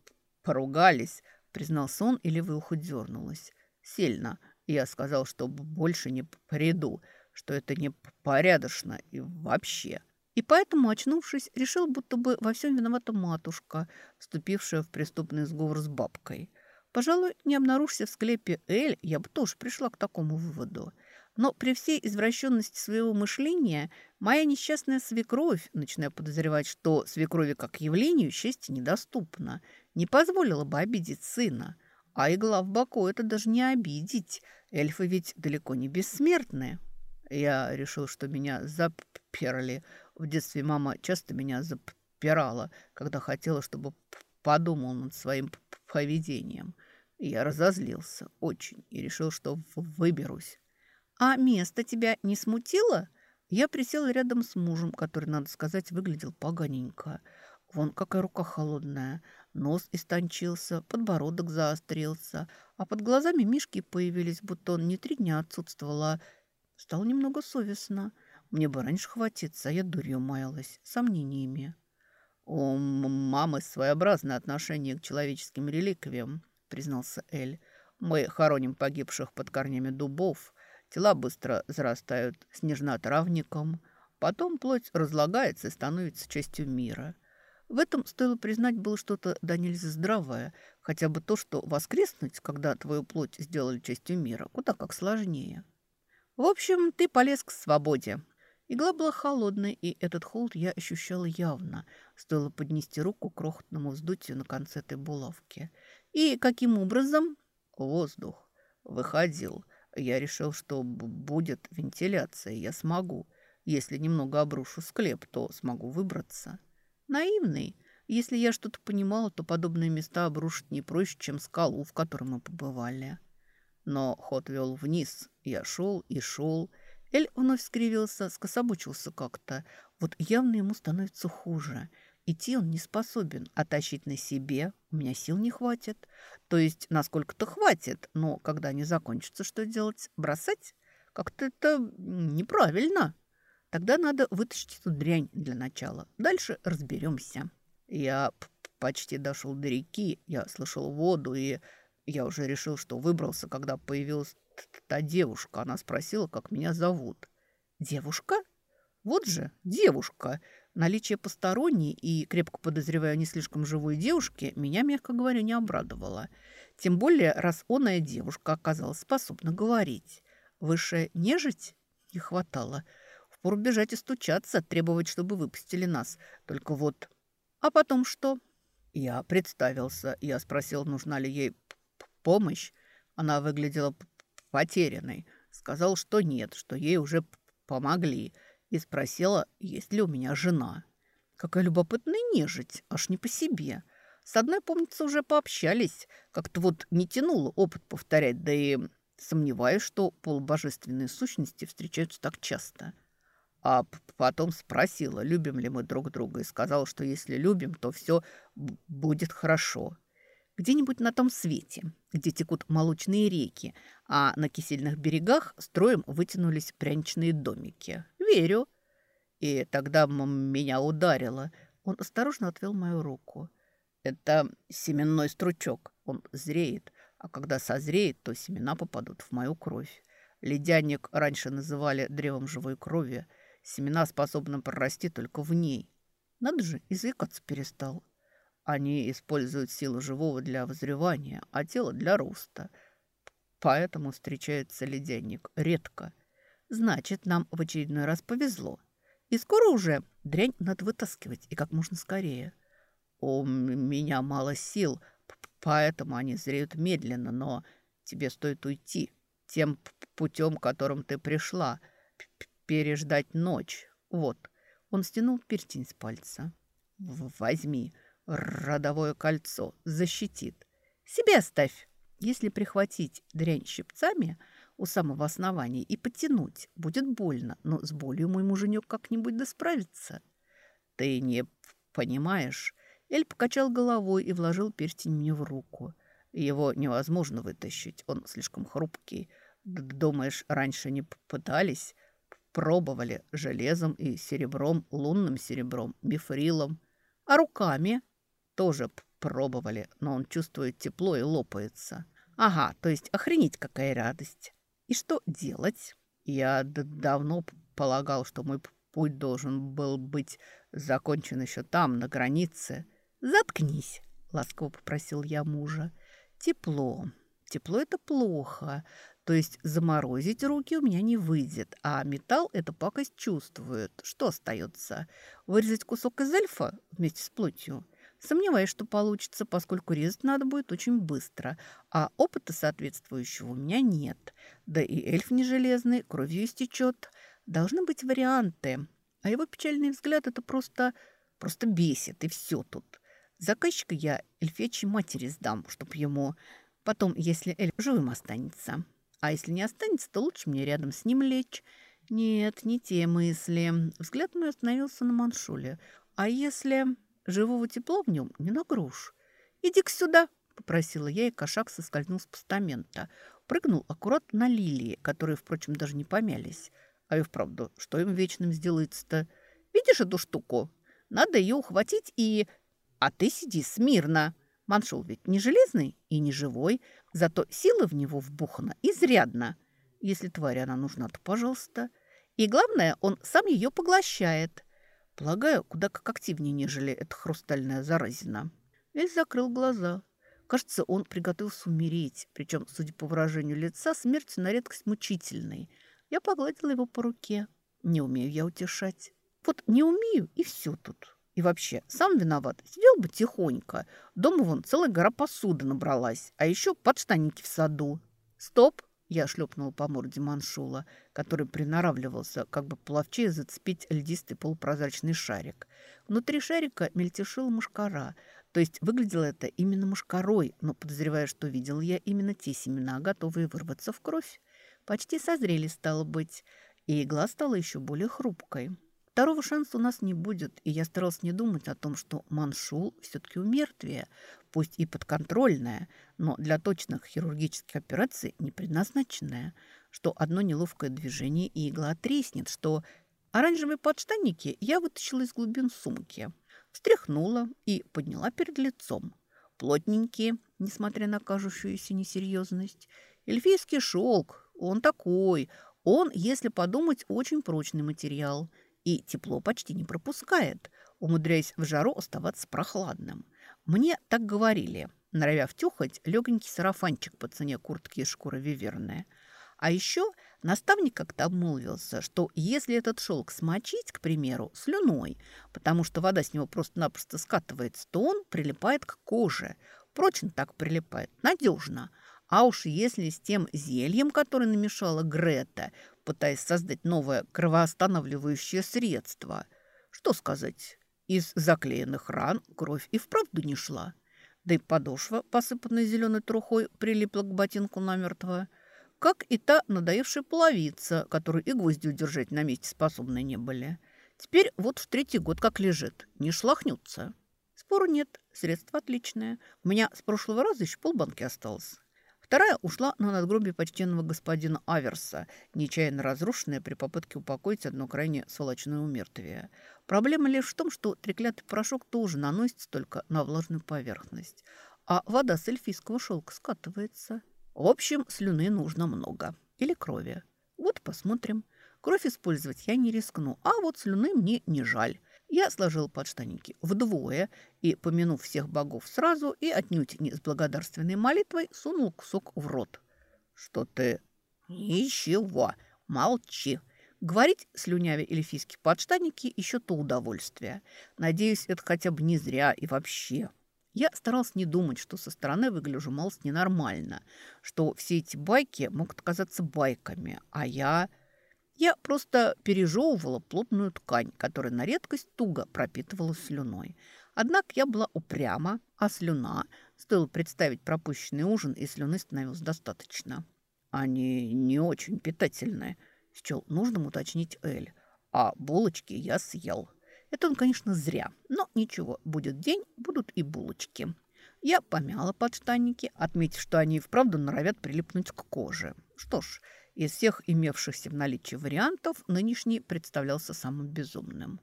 поругались, признался он, или вы ухо дернулась. Сильно. Я сказал, что больше не приду, что это не порядочно и вообще. И поэтому, очнувшись, решил, будто бы во всем виновата матушка, вступившая в преступный сговор с бабкой. Пожалуй, не обнаружься в склепе Эль, я бы тоже пришла к такому выводу. Но при всей извращенности своего мышления моя несчастная свекровь, начиная подозревать, что свекрови как явлению счастье недоступно, не позволила бы обидеть сына. А игла в боку – это даже не обидеть. Эльфы ведь далеко не бессмертные. Я решил, что меня зап Перли. В детстве мама часто меня запирала, когда хотела, чтобы подумал над своим поведением. я разозлился очень и решил, что выберусь. «А место тебя не смутило?» Я присел рядом с мужем, который, надо сказать, выглядел поганенько. Вон какая рука холодная, нос истончился, подбородок заострился, а под глазами мишки появились, будто он не три дня отсутствовал, а стало немного совестно. Мне бы раньше хватиться, а я дурью маялась, сомнениями. «У мамы своеобразное отношение к человеческим реликвиям», признался Эль. «Мы хороним погибших под корнями дубов, Тела быстро зарастают снежно-травником, потом плоть разлагается и становится частью мира. В этом, стоило признать, было что-то да нельзя здравое, хотя бы то, что воскреснуть, когда твою плоть сделали частью мира, куда как сложнее. В общем, ты полез к свободе. Игла была холодной, и этот холод я ощущала явно. Стоило поднести руку к крохотному вздутию на конце этой булавки. И каким образом? Воздух. Выходил. Я решил, что будет вентиляция, я смогу. Если немного обрушу склеп, то смогу выбраться. Наивный. Если я что-то понимала, то подобные места обрушить не проще, чем скалу, в которой мы побывали. Но ход вел вниз. Я шел и шел. Эль вновь скривился, скособочился как-то. Вот явно ему становится хуже. Идти он не способен, а тащить на себе у меня сил не хватит. То есть насколько-то хватит, но когда они закончатся, что делать? Бросать? Как-то это неправильно. Тогда надо вытащить эту дрянь для начала. Дальше разберемся. Я почти дошел до реки, я слышал воду, и я уже решил, что выбрался, когда появилась та девушка. Она спросила, как меня зовут. «Девушка?» «Вот же, девушка!» Наличие посторонней и, крепко подозревая, не слишком живой девушки, меня, мягко говоря, не обрадовало. Тем более, раз оная девушка оказалась способна говорить. Высшая нежить не хватало. Впору бежать и стучаться, требовать, чтобы выпустили нас. Только вот... А потом что? Я представился. Я спросил, нужна ли ей помощь. Она выглядела потерянной. Сказал, что нет, что ей уже помогли и спросила, есть ли у меня жена. Какая любопытная нежить, аж не по себе. С одной, помнится, уже пообщались. Как-то вот не тянуло опыт повторять, да и сомневаюсь, что полубожественные сущности встречаются так часто. А потом спросила, любим ли мы друг друга, и сказала, что если любим, то все будет хорошо. Где-нибудь на том свете, где текут молочные реки, а на кисельных берегах строем вытянулись пряничные домики. Верю. И тогда меня ударило. Он осторожно отвел мою руку. Это семенной стручок. Он зреет, а когда созреет, то семена попадут в мою кровь. Ледяник раньше называли древом живой крови. Семена способны прорасти только в ней. Надо же, языкаться перестал. Они используют силу живого для возревания, а тело для роста. Поэтому встречается ледяник редко. Значит, нам в очередной раз повезло. И скоро уже дрянь надо вытаскивать, и как можно скорее. У меня мало сил, поэтому они зреют медленно, но тебе стоит уйти тем путем, которым ты пришла, переждать ночь. Вот, он стянул перстень с пальца. Возьми, родовое кольцо защитит. Себе оставь. Если прихватить дрянь щипцами – у самого основания и потянуть. Будет больно, но с болью мой муженек как-нибудь да справится. Ты не понимаешь. Эль покачал головой и вложил перстень мне в руку. Его невозможно вытащить, он слишком хрупкий. Думаешь, раньше не пытались? Пробовали железом и серебром, лунным серебром, мифрилом. А руками тоже пробовали, но он чувствует тепло и лопается. Ага, то есть охренеть какая радость. И что делать? Я давно полагал, что мой путь должен был быть закончен еще там, на границе. Заткнись, ласково попросил я мужа. Тепло. Тепло – это плохо. То есть заморозить руки у меня не выйдет, а металл эту пакость чувствует. Что остается? Вырезать кусок из эльфа вместе с плотью – Сомневаюсь, что получится, поскольку резать надо будет очень быстро, а опыта соответствующего у меня нет. Да и эльф не железный, кровью истечет. Должны быть варианты. А его печальный взгляд это просто, просто бесит, и все тут. Заказчика я эльфечьей матери сдам, чтоб ему... Потом, если эльф живым останется. А если не останется, то лучше мне рядом с ним лечь. Нет, не те мысли. Взгляд мой остановился на маншуле. А если живого тепла в нем не на груш? «Иди-ка сюда!» – попросила я, и кошак соскользнул с постамента. Прыгнул аккуратно на лилии, которые, впрочем, даже не помялись. А и вправду, что им вечным сделается-то? Видишь эту штуку? Надо ее ухватить и... А ты сиди смирно. Маншул ведь не железный и не живой, зато сила в него вбухана изрядно. Если тварь она нужна, то пожалуйста. И главное, он сам ее поглощает. Полагаю, куда как активнее, нежели эта хрустальная заразина. Эль закрыл глаза. Кажется, он приготовился умереть, причем, судя по выражению лица, смерть на редкость мучительной. Я погладила его по руке. Не умею я утешать. Вот не умею, и все тут. И вообще, сам виноват. Сидел бы тихонько. Дома вон целая гора посуды набралась. А еще подштанники в саду. Стоп! Я шлепнула по морде Маншула, который приноравливался, как бы половчее зацепить льдистый полупрозрачный шарик. Внутри шарика мельтешила мушкара. То есть выглядело это именно мушкарой, но подозревая, что видел я именно те семена, готовые вырваться в кровь. Почти созрели, стало быть, и игла стала еще более хрупкой. Второго шанса у нас не будет, и я старался не думать о том, что маншул все-таки умертвие, пусть и подконтрольное, но для точных хирургических операций не предназначенное, что одно неловкое движение и игла треснет, что оранжевые подштанники я вытащила из глубин сумки, встряхнула и подняла перед лицом. Плотненькие, несмотря на кажущуюся несерьезность. Эльфийский шелк, он такой, он, если подумать, очень прочный материал – и тепло почти не пропускает, умудряясь в жару оставаться прохладным. Мне так говорили, норовя втюхать легонький сарафанчик по цене куртки из шкуры виверная. А еще наставник как-то обмолвился, что если этот шелк смочить, к примеру, слюной, потому что вода с него просто-напросто скатывается, то он прилипает к коже. Прочно так прилипает, надежно. А уж если с тем зельем, которое намешала Грета, пытаясь создать новое кровоостанавливающее средство. Что сказать, из заклеенных ран кровь и вправду не шла. Да и подошва, посыпанная зеленой трухой, прилипла к ботинку намертво, как и та надоевшая половица, которую и гвозди удержать на месте способны не были. Теперь вот в третий год как лежит, не шлахнется. Спору нет, средство отличное. У меня с прошлого раза еще полбанки осталось. Вторая ушла на надгробие почтенного господина Аверса, нечаянно разрушенная при попытке упокоить одно крайне сволочное умертвие. Проблема лишь в том, что треклятый порошок тоже наносится только на влажную поверхность, а вода с эльфийского шелка скатывается. В общем, слюны нужно много. Или крови. Вот посмотрим. Кровь использовать я не рискну, а вот слюны мне не жаль. Я сложил подштанники вдвое и, помянув всех богов сразу и отнюдь не с благодарственной молитвой, сунул кусок в рот. «Что ты?» «Ничего, молчи!» Говорить слюняве эльфийские подштанники еще то удовольствие. Надеюсь, это хотя бы не зря и вообще. Я старался не думать, что со стороны выгляжу малость ненормально, что все эти байки могут казаться байками, а я... Я просто пережевывала плотную ткань, которая на редкость туго пропитывалась слюной. Однако я была упряма, а слюна... Стоило представить пропущенный ужин, и слюны становилось достаточно. Они не очень питательные, счел нужным уточнить Эль. А булочки я съел. Это он, конечно, зря. Но ничего, будет день, будут и булочки. Я помяла подштанники, отметив, что они и вправду норовят прилипнуть к коже. Что ж, из всех имевшихся в наличии вариантов нынешний представлялся самым безумным,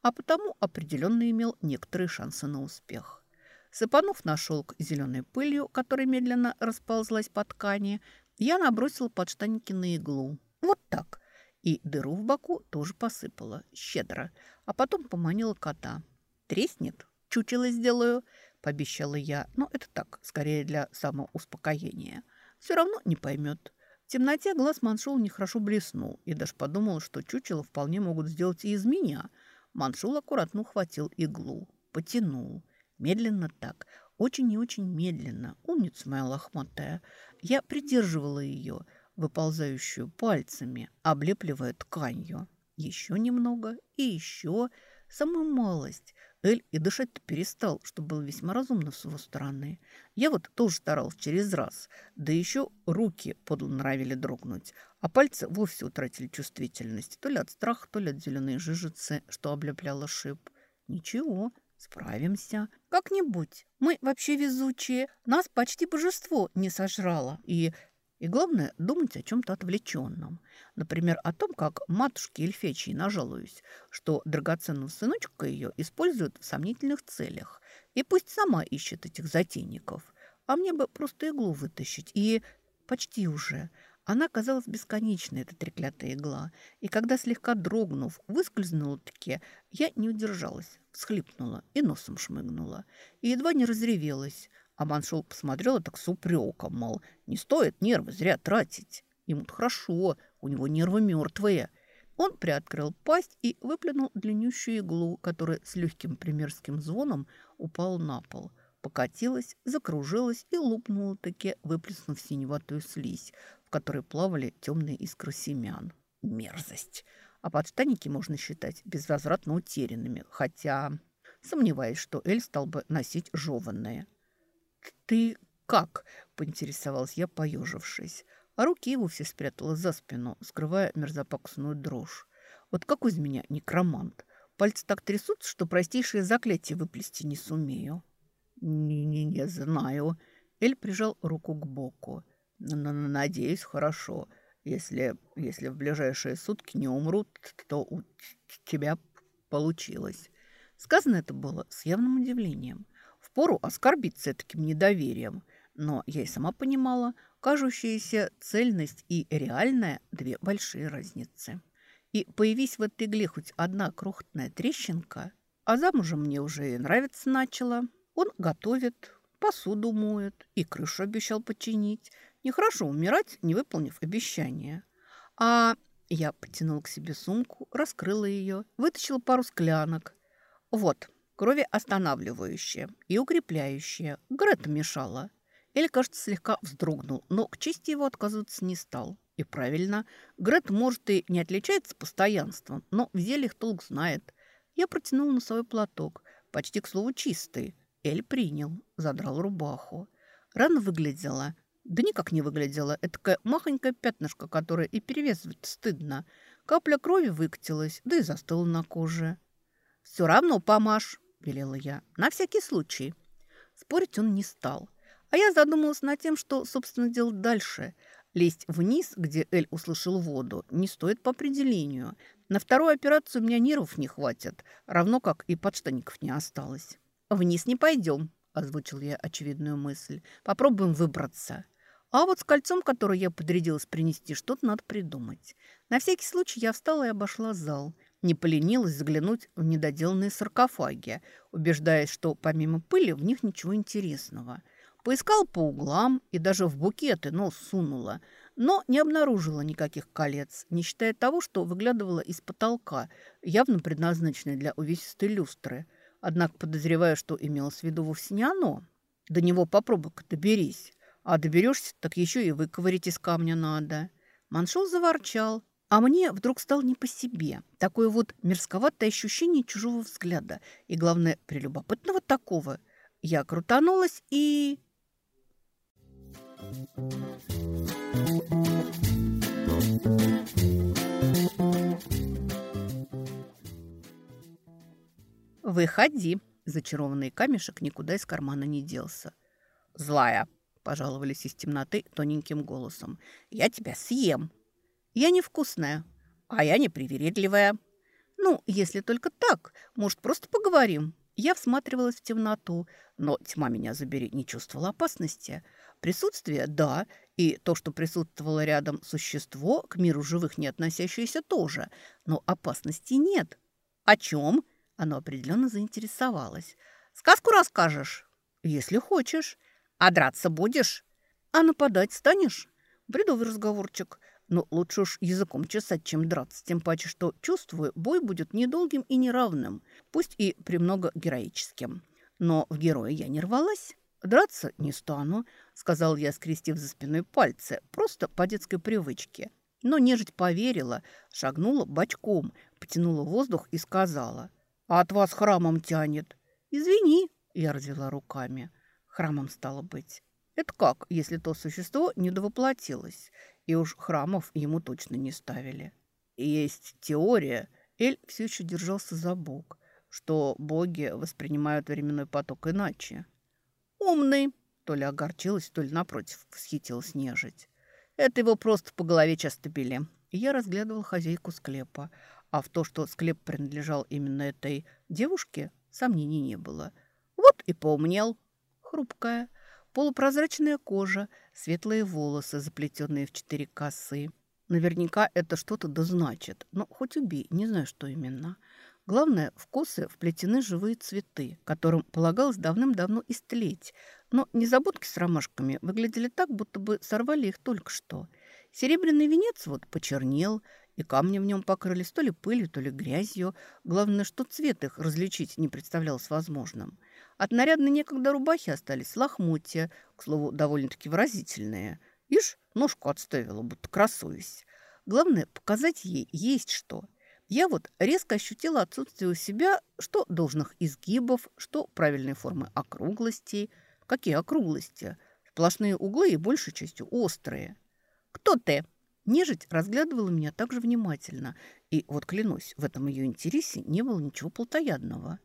а потому определенно имел некоторые шансы на успех. Сыпанув на шелк зеленой пылью, которая медленно расползлась по ткани, я набросила подштанники на иглу. Вот так. И дыру в боку тоже посыпала, щедро, а потом поманила кота. «Треснет? Чучело сделаю», – пообещала я, но это так, скорее для самоуспокоения. Все равно не поймет. В темноте глаз Маншула нехорошо блеснул, и даже подумал, что чучело вполне могут сделать и из меня. Маншул аккуратно ухватил иглу, потянул. Медленно так, очень и очень медленно. Умница моя лохматая. Я придерживала ее, выползающую пальцами, облепливая тканью. Еще немного и еще. Самую малость. Эль и дышать-то перестал, что было весьма разумно с его стороны. Я вот тоже старался через раз, да еще руки подло нравили дрогнуть, а пальцы вовсе утратили чувствительность, то ли от страха, то ли от зеленой жижицы, что облепляла шип. Ничего, справимся. Как-нибудь. Мы вообще везучие. Нас почти божество не сожрало. И и главное, думать о чем-то отвлеченном. Например, о том, как матушке Эльфечии нажалуюсь, что драгоценного сыночка ее используют в сомнительных целях. И пусть сама ищет этих затейников. А мне бы просто иглу вытащить. И почти уже. Она казалась бесконечной, эта треклятая игла. И когда, слегка дрогнув, выскользнула-таки, я не удержалась, всхлипнула и носом шмыгнула. И едва не разревелась – а Маншел посмотрела так с упреком, мол, не стоит нервы зря тратить. Ему-то хорошо, у него нервы мертвые. Он приоткрыл пасть и выплюнул длиннющую иглу, которая с легким примерским звоном упала на пол. Покатилась, закружилась и лупнула-таки, выплеснув синеватую слизь, в которой плавали темные искры семян. Мерзость! А подштанники можно считать безвозвратно утерянными, хотя сомневаюсь, что Эль стал бы носить жеванные. «Ты как?» – поинтересовалась я, поежившись. А руки и вовсе спрятала за спину, скрывая мерзопакусную дрожь. Вот какой из меня некромант? Пальцы так трясутся, что простейшие заклятия выплести не сумею. «Не-не-не, знаю». Эль прижал руку к боку. «Надеюсь, хорошо. Если, если в ближайшие сутки не умрут, то у тебя получилось». Сказано это было с явным удивлением. Впору оскорбиться таким недоверием. Но я и сама понимала, кажущаяся цельность и реальная – две большие разницы. И появись в этой игле хоть одна крохотная трещинка, а замужем мне уже и нравится начала. Он готовит, посуду моет и крышу обещал починить. Нехорошо умирать, не выполнив обещание. А я потянула к себе сумку, раскрыла ее, вытащила пару склянок. Вот, крови останавливающее и укрепляющее. Грета мешала. Эль, кажется, слегка вздрогнул, но к чести его отказываться не стал. И правильно, Грет, может, и не отличается постоянством, но в зельях толк знает. Я протянул носовой платок, почти к слову чистый. Эль принял, задрал рубаху. Рано выглядела. Да никак не выглядела. Это такая махонькая пятнышко, которое и перевязывать стыдно. Капля крови выкатилась, да и застыла на коже. «Все равно помажь», – велела я. «На всякий случай». Спорить он не стал. А я задумалась над тем, что, собственно, делать дальше. Лезть вниз, где Эль услышал воду, не стоит по определению. На вторую операцию у меня нервов не хватит, равно как и подштанников не осталось. «Вниз не пойдем», – озвучил я очевидную мысль. «Попробуем выбраться». А вот с кольцом, которое я подрядилась принести, что-то надо придумать. На всякий случай я встала и обошла зал – не поленилась заглянуть в недоделанные саркофаги, убеждаясь, что помимо пыли в них ничего интересного. Поискал по углам и даже в букеты нос сунула, но не обнаружила никаких колец, не считая того, что выглядывала из потолка, явно предназначенной для увесистой люстры. Однако подозреваю, что имелось в виду вовсе не оно. До него попробуй-ка доберись. А доберешься, так еще и выковырить из камня надо. Маншел заворчал, а мне вдруг стало не по себе. Такое вот мерзковатое ощущение чужого взгляда. И, главное, прелюбопытного такого. Я крутанулась и... «Выходи!» Зачарованный камешек никуда из кармана не делся. «Злая!» – пожаловались из темноты тоненьким голосом. «Я тебя съем!» Я невкусная, а я непривередливая. Ну, если только так, может, просто поговорим. Я всматривалась в темноту, но тьма меня забери не чувствовала опасности. Присутствие – да, и то, что присутствовало рядом существо, к миру живых не относящееся тоже, но опасности нет. О чем? Оно определенно заинтересовалось. Сказку расскажешь? Если хочешь. А драться будешь? А нападать станешь? Бредовый разговорчик. Но лучше уж языком чесать, чем драться, тем паче, что, чувствую, бой будет недолгим и неравным, пусть и премного героическим. Но в героя я не рвалась. «Драться не стану», — сказал я, скрестив за спиной пальцы, просто по детской привычке. Но нежить поверила, шагнула бочком, потянула воздух и сказала, «А от вас храмом тянет». «Извини», — я развела руками. Храмом стало быть. Это как, если то существо недовоплотилось, и уж храмов ему точно не ставили. Есть теория, Эль все еще держался за бок, что боги воспринимают временной поток иначе. «Умный!» – то ли огорчилась, то ли напротив восхитилась нежить. Это его просто по голове часто били. Я разглядывал хозяйку склепа, а в то, что склеп принадлежал именно этой девушке, сомнений не было. Вот и поумнел. Хрупкая, полупрозрачная кожа, светлые волосы, заплетенные в четыре косы. Наверняка это что-то да значит, но хоть убей, не знаю, что именно. Главное, в косы вплетены живые цветы, которым полагалось давным-давно истлеть. Но незабудки с ромашками выглядели так, будто бы сорвали их только что. Серебряный венец вот почернел, и камни в нем покрылись то ли пылью, то ли грязью. Главное, что цвет их различить не представлялось возможным. От нарядной некогда рубахи остались лохмотья, к слову, довольно-таки выразительные. Ишь, ножку отставила, будто красуясь. Главное, показать ей есть что – я вот резко ощутила отсутствие у себя что должных изгибов, что правильной формы округлостей. Какие округлости? Сплошные углы и большей частью острые. «Кто ты?» Нежить разглядывала меня так же внимательно. И вот клянусь, в этом ее интересе не было ничего плотоядного.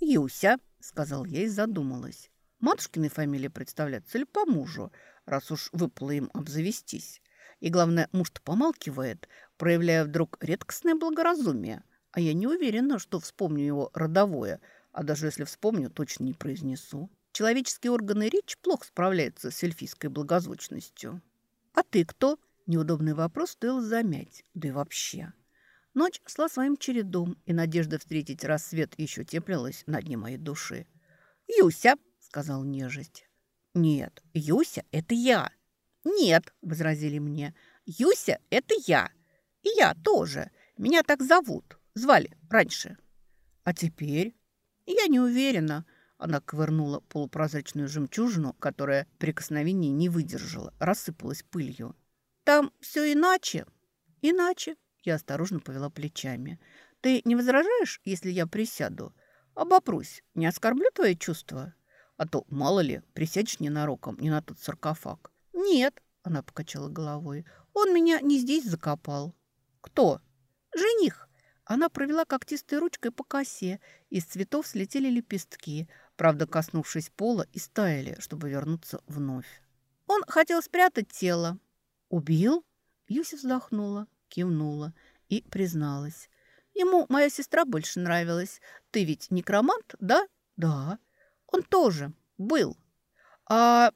«Юся», — сказал я и задумалась. Матушкиной фамилии представляться или по мужу, раз уж выпало им обзавестись. И главное, муж-то помалкивает, проявляя вдруг редкостное благоразумие. А я не уверена, что вспомню его родовое, а даже если вспомню, точно не произнесу. Человеческие органы речи плохо справляются с эльфийской благозвучностью. «А ты кто?» Неудобный вопрос стоило замять. Да и вообще. Ночь шла своим чередом, и надежда встретить рассвет еще теплилась на дне моей души. «Юся!» — сказал нежить. «Нет, Юся — это я!» «Нет», — возразили мне, — «Юся — это я. И я тоже. Меня так зовут. Звали раньше». «А теперь?» «Я не уверена». Она ковырнула полупрозрачную жемчужину, которая прикосновение не выдержала, рассыпалась пылью. «Там все иначе». «Иначе?» Я осторожно повела плечами. «Ты не возражаешь, если я присяду? Обопрусь, не оскорблю твои чувства? А то, мало ли, присядешь ненароком, не на тот саркофаг. «Нет», — она покачала головой, — «он меня не здесь закопал». «Кто?» «Жених». Она провела когтистой ручкой по косе. Из цветов слетели лепестки, правда, коснувшись пола, и стаяли, чтобы вернуться вновь. Он хотел спрятать тело. «Убил?» Юся вздохнула, кивнула и призналась. «Ему моя сестра больше нравилась. Ты ведь некромант, да?» «Да». «Он тоже был. А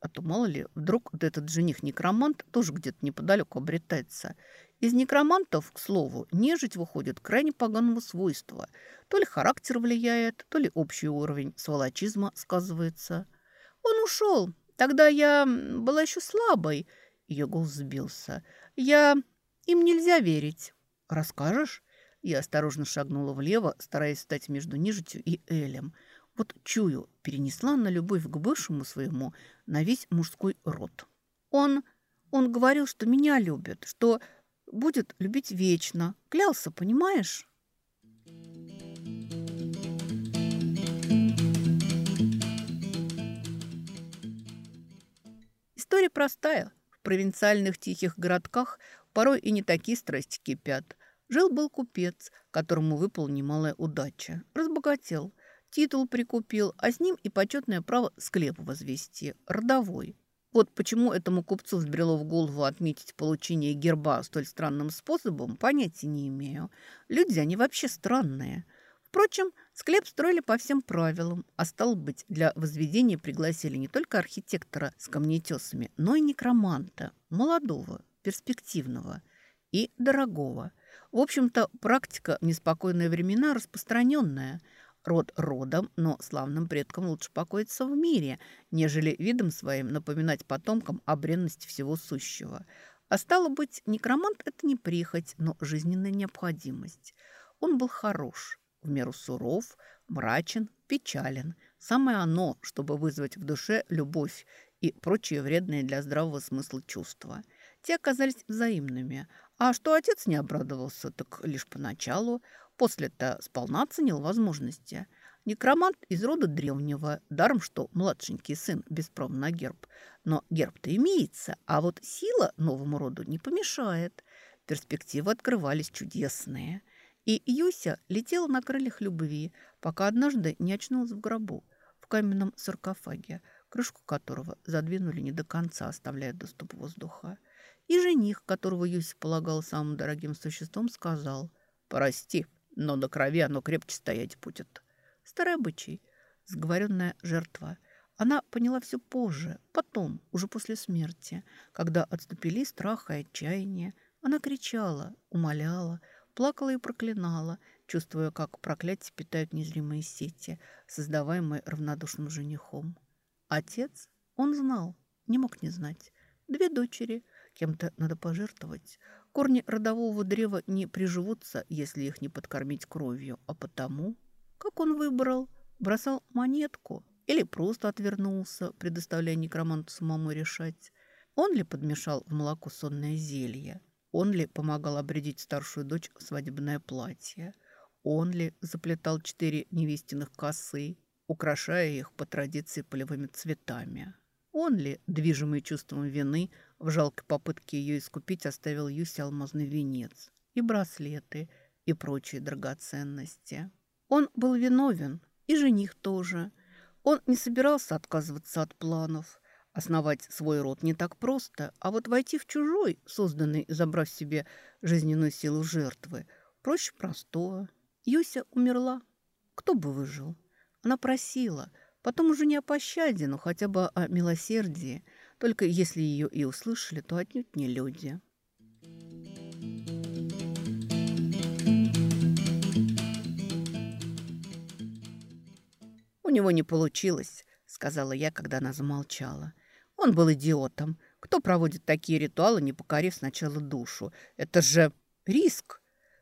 а то, мало ли, вдруг вот этот жених-некромант тоже где-то неподалеку обретается. Из некромантов, к слову, нежить выходит крайне поганого свойства. То ли характер влияет, то ли общий уровень сволочизма сказывается. Он ушел. Тогда я была еще слабой. Ее голос сбился. Я... Им нельзя верить. Расскажешь? Я осторожно шагнула влево, стараясь стать между нежитью и Элем – вот чую, перенесла на любовь к бывшему своему на весь мужской род. Он, он говорил, что меня любит, что будет любить вечно. Клялся, понимаешь? История простая. В провинциальных тихих городках порой и не такие страсти кипят. Жил-был купец, которому выпала немалая удача. Разбогател – Титул прикупил, а с ним и почетное право склеп возвести, родовой. Вот почему этому купцу взбрело в голову отметить получение герба столь странным способом, понятия не имею. Люди они вообще странные. Впрочем, склеп строили по всем правилам, а стало быть, для возведения пригласили не только архитектора с камнетесами, но и некроманта, молодого, перспективного и дорогого. В общем-то, практика в неспокойные времена распространенная – Род родом, но славным предкам лучше покоиться в мире, нежели видом своим напоминать потомкам о бренности всего сущего. А стало быть, некромант – это не прихоть, но жизненная необходимость. Он был хорош, в меру суров, мрачен, печален. Самое оно, чтобы вызвать в душе любовь и прочие вредные для здравого смысла чувства. Те оказались взаимными. А что отец не обрадовался, так лишь поначалу. После-то сполна оценил возможности. Некромант из рода древнего, даром что младшенький сын без права на герб. Но герб-то имеется, а вот сила новому роду не помешает. Перспективы открывались чудесные. И Юся летела на крыльях любви, пока однажды не очнулась в гробу, в каменном саркофаге, крышку которого задвинули не до конца, оставляя доступ воздуха. И жених, которого Юся полагал самым дорогим существом, сказал «Прости, но до крови оно крепче стоять будет». Старый обычай, сговоренная жертва. Она поняла все позже, потом, уже после смерти, когда отступили страх и отчаяние. Она кричала, умоляла, плакала и проклинала, чувствуя, как проклятие питают незримые сети, создаваемые равнодушным женихом. Отец, он знал, не мог не знать. Две дочери, кем-то надо пожертвовать. Корни родового древа не приживутся, если их не подкормить кровью, а потому, как он выбрал, бросал монетку или просто отвернулся, предоставляя некроманту самому решать. Он ли подмешал в молоко сонное зелье? Он ли помогал обрядить старшую дочь в свадебное платье? Он ли заплетал четыре невестиных косы, украшая их по традиции полевыми цветами? Он ли, движимый чувством вины, в жалкой попытке ее искупить, оставил Юсе алмазный венец и браслеты, и прочие драгоценности? Он был виновен, и жених тоже. Он не собирался отказываться от планов. Основать свой род не так просто, а вот войти в чужой, созданный, забрав себе жизненную силу жертвы, проще простого. Юся умерла. Кто бы выжил? Она просила – Потом уже не о пощаде, но хотя бы о милосердии. Только если ее и услышали, то отнюдь не люди. «У него не получилось», — сказала я, когда она замолчала. «Он был идиотом. Кто проводит такие ритуалы, не покорив сначала душу? Это же риск!»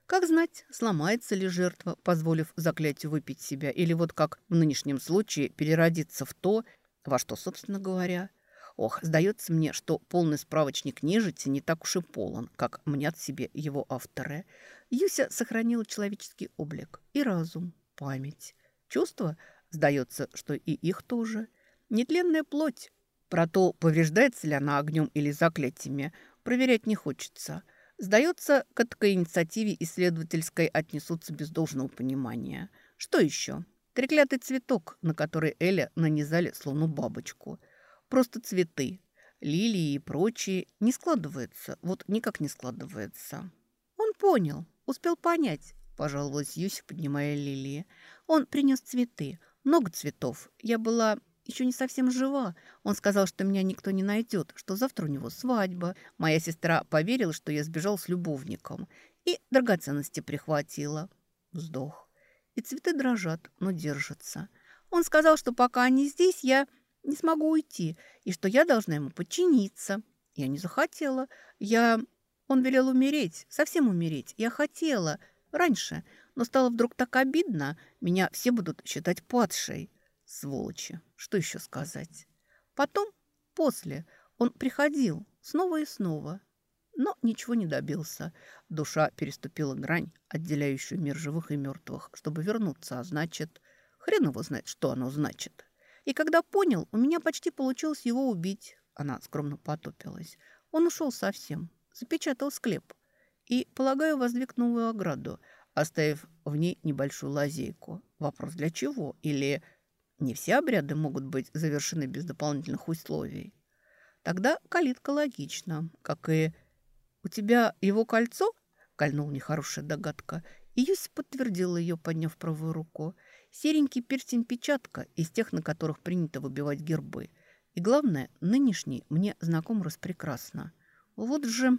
Как знать, сломается ли жертва, позволив заклятию выпить себя, или вот как в нынешнем случае переродиться в то, во что, собственно говоря. Ох, сдается мне, что полный справочник нежити не так уж и полон, как мнят себе его авторы. Юся сохранила человеческий облик и разум, память. Чувство, сдается, что и их тоже. Нетленная плоть. Про то, повреждается ли она огнем или заклятиями, проверять не хочется – Сдается, к этой инициативе исследовательской отнесутся без должного понимания. Что еще? Треклятый цветок, на который Эля нанизали словно бабочку. Просто цветы. Лилии и прочие не складываются. Вот никак не складывается. Он понял, успел понять, пожаловалась Юся, поднимая лилии. Он принес цветы. Много цветов. Я была еще не совсем жива. Он сказал, что меня никто не найдет, что завтра у него свадьба. Моя сестра поверила, что я сбежал с любовником. И драгоценности прихватила. Вздох. И цветы дрожат, но держатся. Он сказал, что пока они здесь, я не смогу уйти, и что я должна ему подчиниться. Я не захотела. Я... Он велел умереть, совсем умереть. Я хотела. Раньше. Но стало вдруг так обидно. Меня все будут считать падшей. Сволочи, что еще сказать? Потом, после, он приходил снова и снова, но ничего не добился. Душа переступила грань, отделяющую мир живых и мертвых, чтобы вернуться, а значит, хрен его знает, что оно значит. И когда понял, у меня почти получилось его убить. Она скромно потопилась. Он ушел совсем, запечатал склеп и, полагаю, воздвиг новую ограду, оставив в ней небольшую лазейку. Вопрос для чего? Или не все обряды могут быть завершены без дополнительных условий. Тогда калитка логична, как и «У тебя его кольцо?» – кольнул нехорошая догадка. И Юсь подтвердила ее, подняв правую руку. Серенький перстень-печатка из тех, на которых принято выбивать гербы. И главное, нынешний мне знаком распрекрасно. Вот же...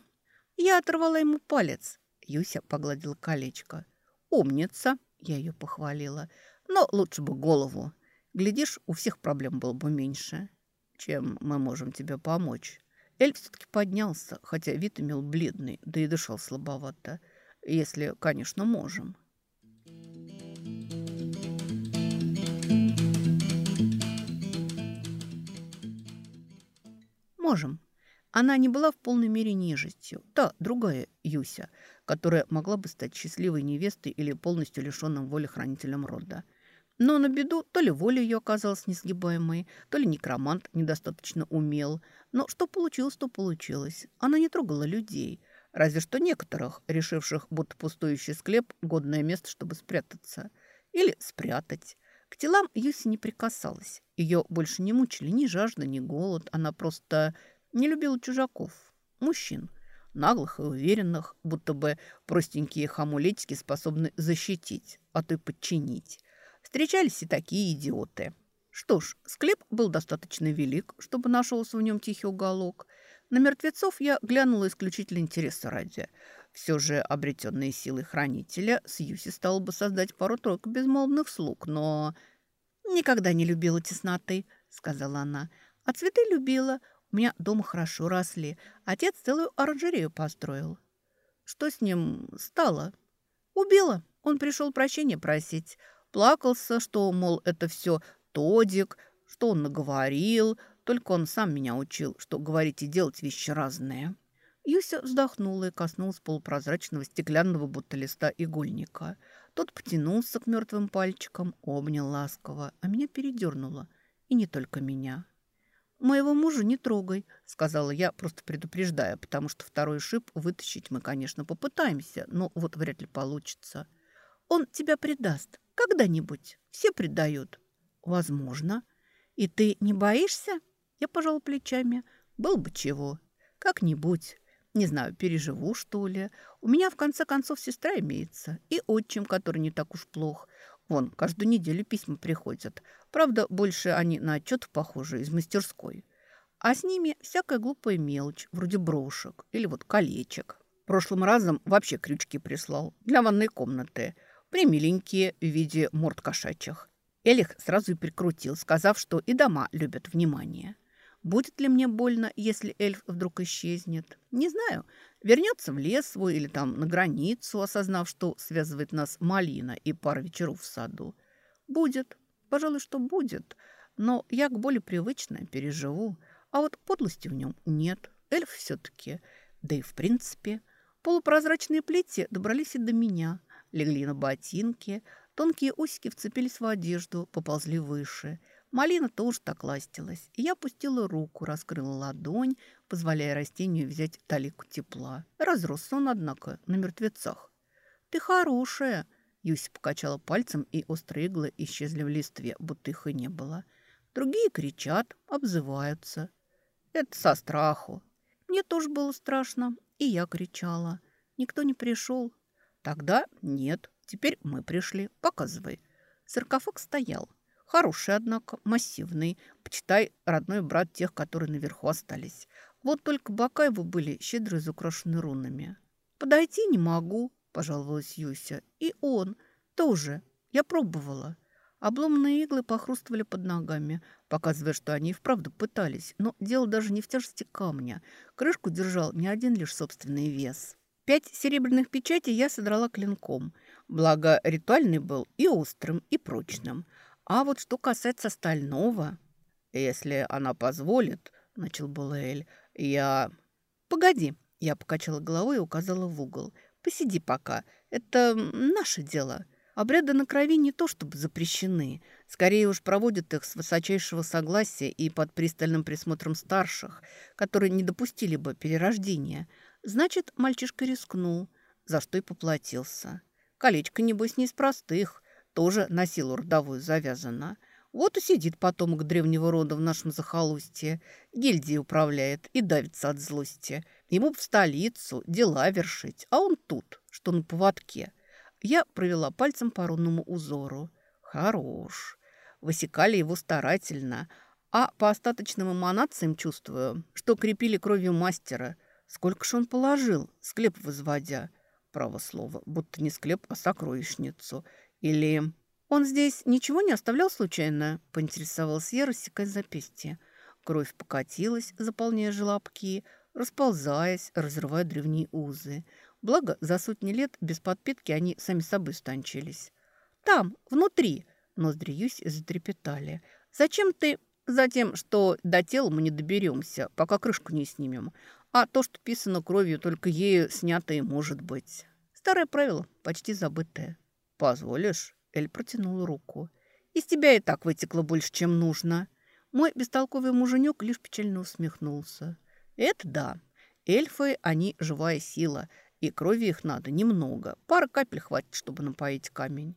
Я оторвала ему палец. Юся погладила колечко. «Умница!» – я ее похвалила. «Но лучше бы голову. Глядишь, у всех проблем было бы меньше. Чем мы можем тебе помочь?» Эль все-таки поднялся, хотя вид имел бледный, да и дышал слабовато. Если, конечно, можем. Можем. Она не была в полной мере нежитью. Та, другая Юся, которая могла бы стать счастливой невестой или полностью лишенным воли хранителем рода. Но на беду то ли воля ее оказалась несгибаемой, то ли некромант недостаточно умел. Но что получилось, то получилось. Она не трогала людей. Разве что некоторых, решивших, будто пустующий склеп – годное место, чтобы спрятаться. Или спрятать. К телам Юси не прикасалась. Ее больше не мучили ни жажда, ни голод. Она просто не любила чужаков, мужчин, наглых и уверенных, будто бы простенькие хамулетики способны защитить, а то и подчинить. Встречались и такие идиоты. Что ж, склеп был достаточно велик, чтобы нашелся в нем тихий уголок. На мертвецов я глянула исключительно интереса ради. Все же обретенные силы хранителя Сьюси стало бы создать пару-тройку безмолвных слуг, но... «Никогда не любила тесноты», — сказала она. «А цветы любила. У меня дома хорошо росли. Отец целую оранжерею построил. Что с ним стало? Убила. Он пришел прощения просить. Плакался, что, мол, это все Тодик, что он наговорил. Только он сам меня учил, что говорить и делать вещи разные. Юся вздохнула и коснулась полупрозрачного стеклянного будто листа игольника. Тот потянулся к мертвым пальчикам, обнял ласково, а меня передернуло. И не только меня. «Моего мужа не трогай», — сказала я, просто предупреждая, потому что второй шип вытащить мы, конечно, попытаемся, но вот вряд ли получится. «Он тебя предаст. Когда-нибудь. Все предают». «Возможно. И ты не боишься?» Я пожал плечами. «Был бы чего. Как-нибудь. Не знаю, переживу, что ли. У меня, в конце концов, сестра имеется. И отчим, который не так уж плох. Вон, каждую неделю письма приходят. Правда, больше они на отчет похожи из мастерской. А с ними всякая глупая мелочь, вроде брошек или вот колечек. Прошлым разом вообще крючки прислал для ванной комнаты. Примиленькие в виде морд кошачьих. Элих сразу и прикрутил, сказав, что и дома любят внимание. Будет ли мне больно, если эльф вдруг исчезнет? Не знаю. Вернется в лес свой или там на границу, осознав, что связывает нас малина и пара вечеров в саду. Будет. Пожалуй, что будет. Но я к боли привычная, переживу. А вот подлости в нем нет. Эльф все-таки. Да и в принципе. Полупрозрачные плети добрались и до меня. Легли на ботинки. Тонкие усики вцепились в одежду, поползли выше – Малина тоже так ластилась, и я опустила руку, раскрыла ладонь, позволяя растению взять талику тепла. Разросся он, однако, на мертвецах. «Ты хорошая!» Юся покачала пальцем, и острые иглы исчезли в листве, будто их и не было. Другие кричат, обзываются. Это со страху. Мне тоже было страшно, и я кричала. Никто не пришел. Тогда нет. Теперь мы пришли. Показывай. Саркофаг стоял. Хороший, однако, массивный. Почитай, родной брат тех, которые наверху остались. Вот только бока его были щедро изукрашены рунами. «Подойти не могу», – пожаловалась Юся. «И он тоже. Я пробовала». Обломанные иглы похрустывали под ногами, показывая, что они и вправду пытались. Но дело даже не в тяжести камня. Крышку держал не один лишь собственный вес. Пять серебряных печатей я содрала клинком. Благо, ритуальный был и острым, и прочным – а вот что касается остального... «Если она позволит», — начал Булэль, — «я...» «Погоди», — я покачала головой и указала в угол. «Посиди пока. Это наше дело. Обряды на крови не то чтобы запрещены. Скорее уж проводят их с высочайшего согласия и под пристальным присмотром старших, которые не допустили бы перерождения. Значит, мальчишка рискнул, за что и поплатился. Колечко, небось, не из простых» тоже на силу родовую завязана. Вот и сидит потомок древнего рода в нашем захолустье, гильдии управляет и давится от злости. Ему в столицу дела вершить, а он тут, что на поводке. Я провела пальцем по рунному узору. Хорош. Высекали его старательно, а по остаточным эманациям чувствую, что крепили кровью мастера. Сколько ж он положил, склеп возводя. Право слово, будто не склеп, а сокровищницу – или он здесь ничего не оставлял случайно?» – поинтересовался я, рассекая запястье. Кровь покатилась, заполняя желобки, расползаясь, разрывая древние узы. Благо, за сотни лет без подпитки они сами собой станчились. «Там, внутри!» – ноздри Юсь затрепетали. «Зачем ты...» Затем, что до тела мы не доберемся, пока крышку не снимем. А то, что писано кровью, только ею снято и может быть. Старое правило, почти забытое. «Позволишь?» Эль протянул руку. «Из тебя и так вытекло больше, чем нужно». Мой бестолковый муженек лишь печально усмехнулся. «Это да. Эльфы, они живая сила, и крови их надо немного. Пара капель хватит, чтобы напоить камень.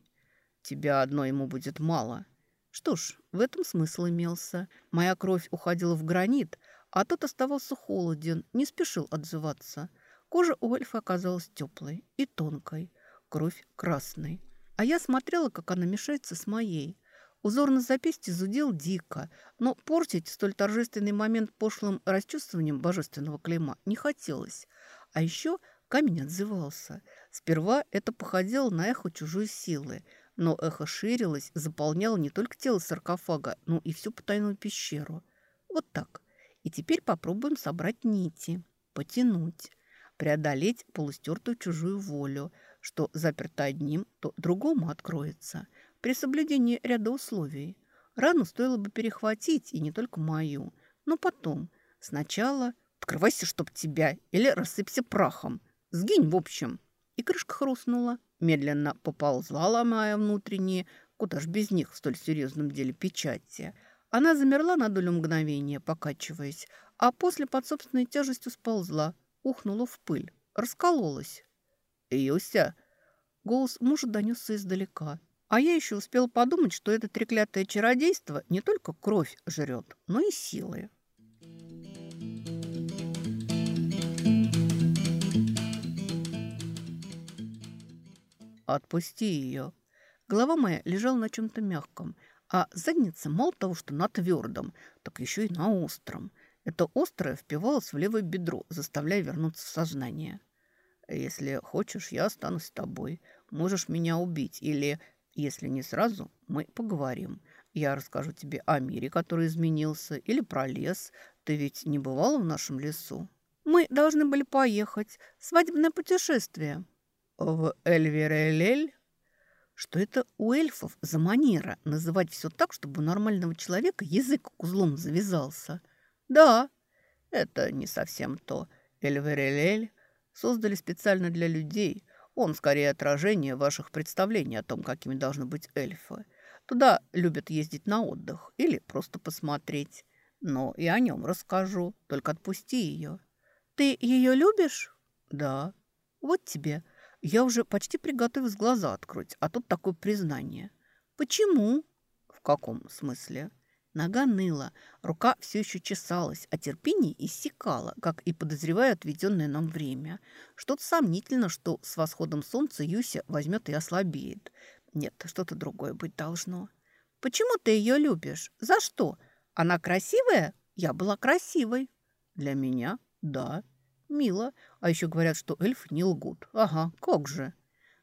Тебя одно ему будет мало». Что ж, в этом смысл имелся. Моя кровь уходила в гранит, а тот оставался холоден, не спешил отзываться. Кожа у эльфа оказалась теплой и тонкой, кровь красной. А я смотрела, как она мешается с моей. Узор на запястье зудел дико, но портить столь торжественный момент пошлым расчувствованием божественного клейма не хотелось. А еще камень отзывался. Сперва это походило на эхо чужой силы, но эхо ширилось, заполняло не только тело саркофага, но и всю потайную пещеру. Вот так. И теперь попробуем собрать нити, потянуть преодолеть полустертую чужую волю, что заперто одним, то другому откроется, при соблюдении ряда условий. Рану стоило бы перехватить, и не только мою, но потом. Сначала «Открывайся, чтоб тебя!» или «Рассыпься прахом!» «Сгинь, в общем!» И крышка хрустнула, медленно поползла, ломая внутренние, куда ж без них в столь серьезном деле печати. Она замерла на долю мгновения, покачиваясь, а после под собственной тяжестью сползла, ухнула в пыль, раскололась. «Юся!» Голос мужа донесся издалека. А я еще успел подумать, что это треклятое чародейство не только кровь жрет, но и силы. «Отпусти ее!» Голова моя лежала на чем-то мягком, а задница мало того, что на твердом, так еще и на остром – это острое впивалось в левое бедро, заставляя вернуться в сознание. «Если хочешь, я останусь с тобой. Можешь меня убить. Или, если не сразу, мы поговорим. Я расскажу тебе о мире, который изменился, или про лес. Ты ведь не бывала в нашем лесу?» «Мы должны были поехать. Свадебное путешествие». «В Эльверелель?» Что это у эльфов за манера называть все так, чтобы у нормального человека язык узлом завязался – «Да, это не совсем то. Эльверелель создали специально для людей. Он скорее отражение ваших представлений о том, какими должны быть эльфы. Туда любят ездить на отдых или просто посмотреть. Но и о нем расскажу, только отпусти ее». «Ты ее любишь?» «Да». «Вот тебе. Я уже почти приготовилась глаза открыть, а тут такое признание». «Почему?» «В каком смысле?» Нога ныла, рука все еще чесалась, а терпение иссякало, как и подозревая отведенное нам время. Что-то сомнительно, что с восходом солнца Юся возьмет и ослабеет. Нет, что-то другое быть должно. «Почему ты ее любишь? За что? Она красивая? Я была красивой». «Для меня? Да. Мило. А еще говорят, что эльфы не лгут. Ага, как же.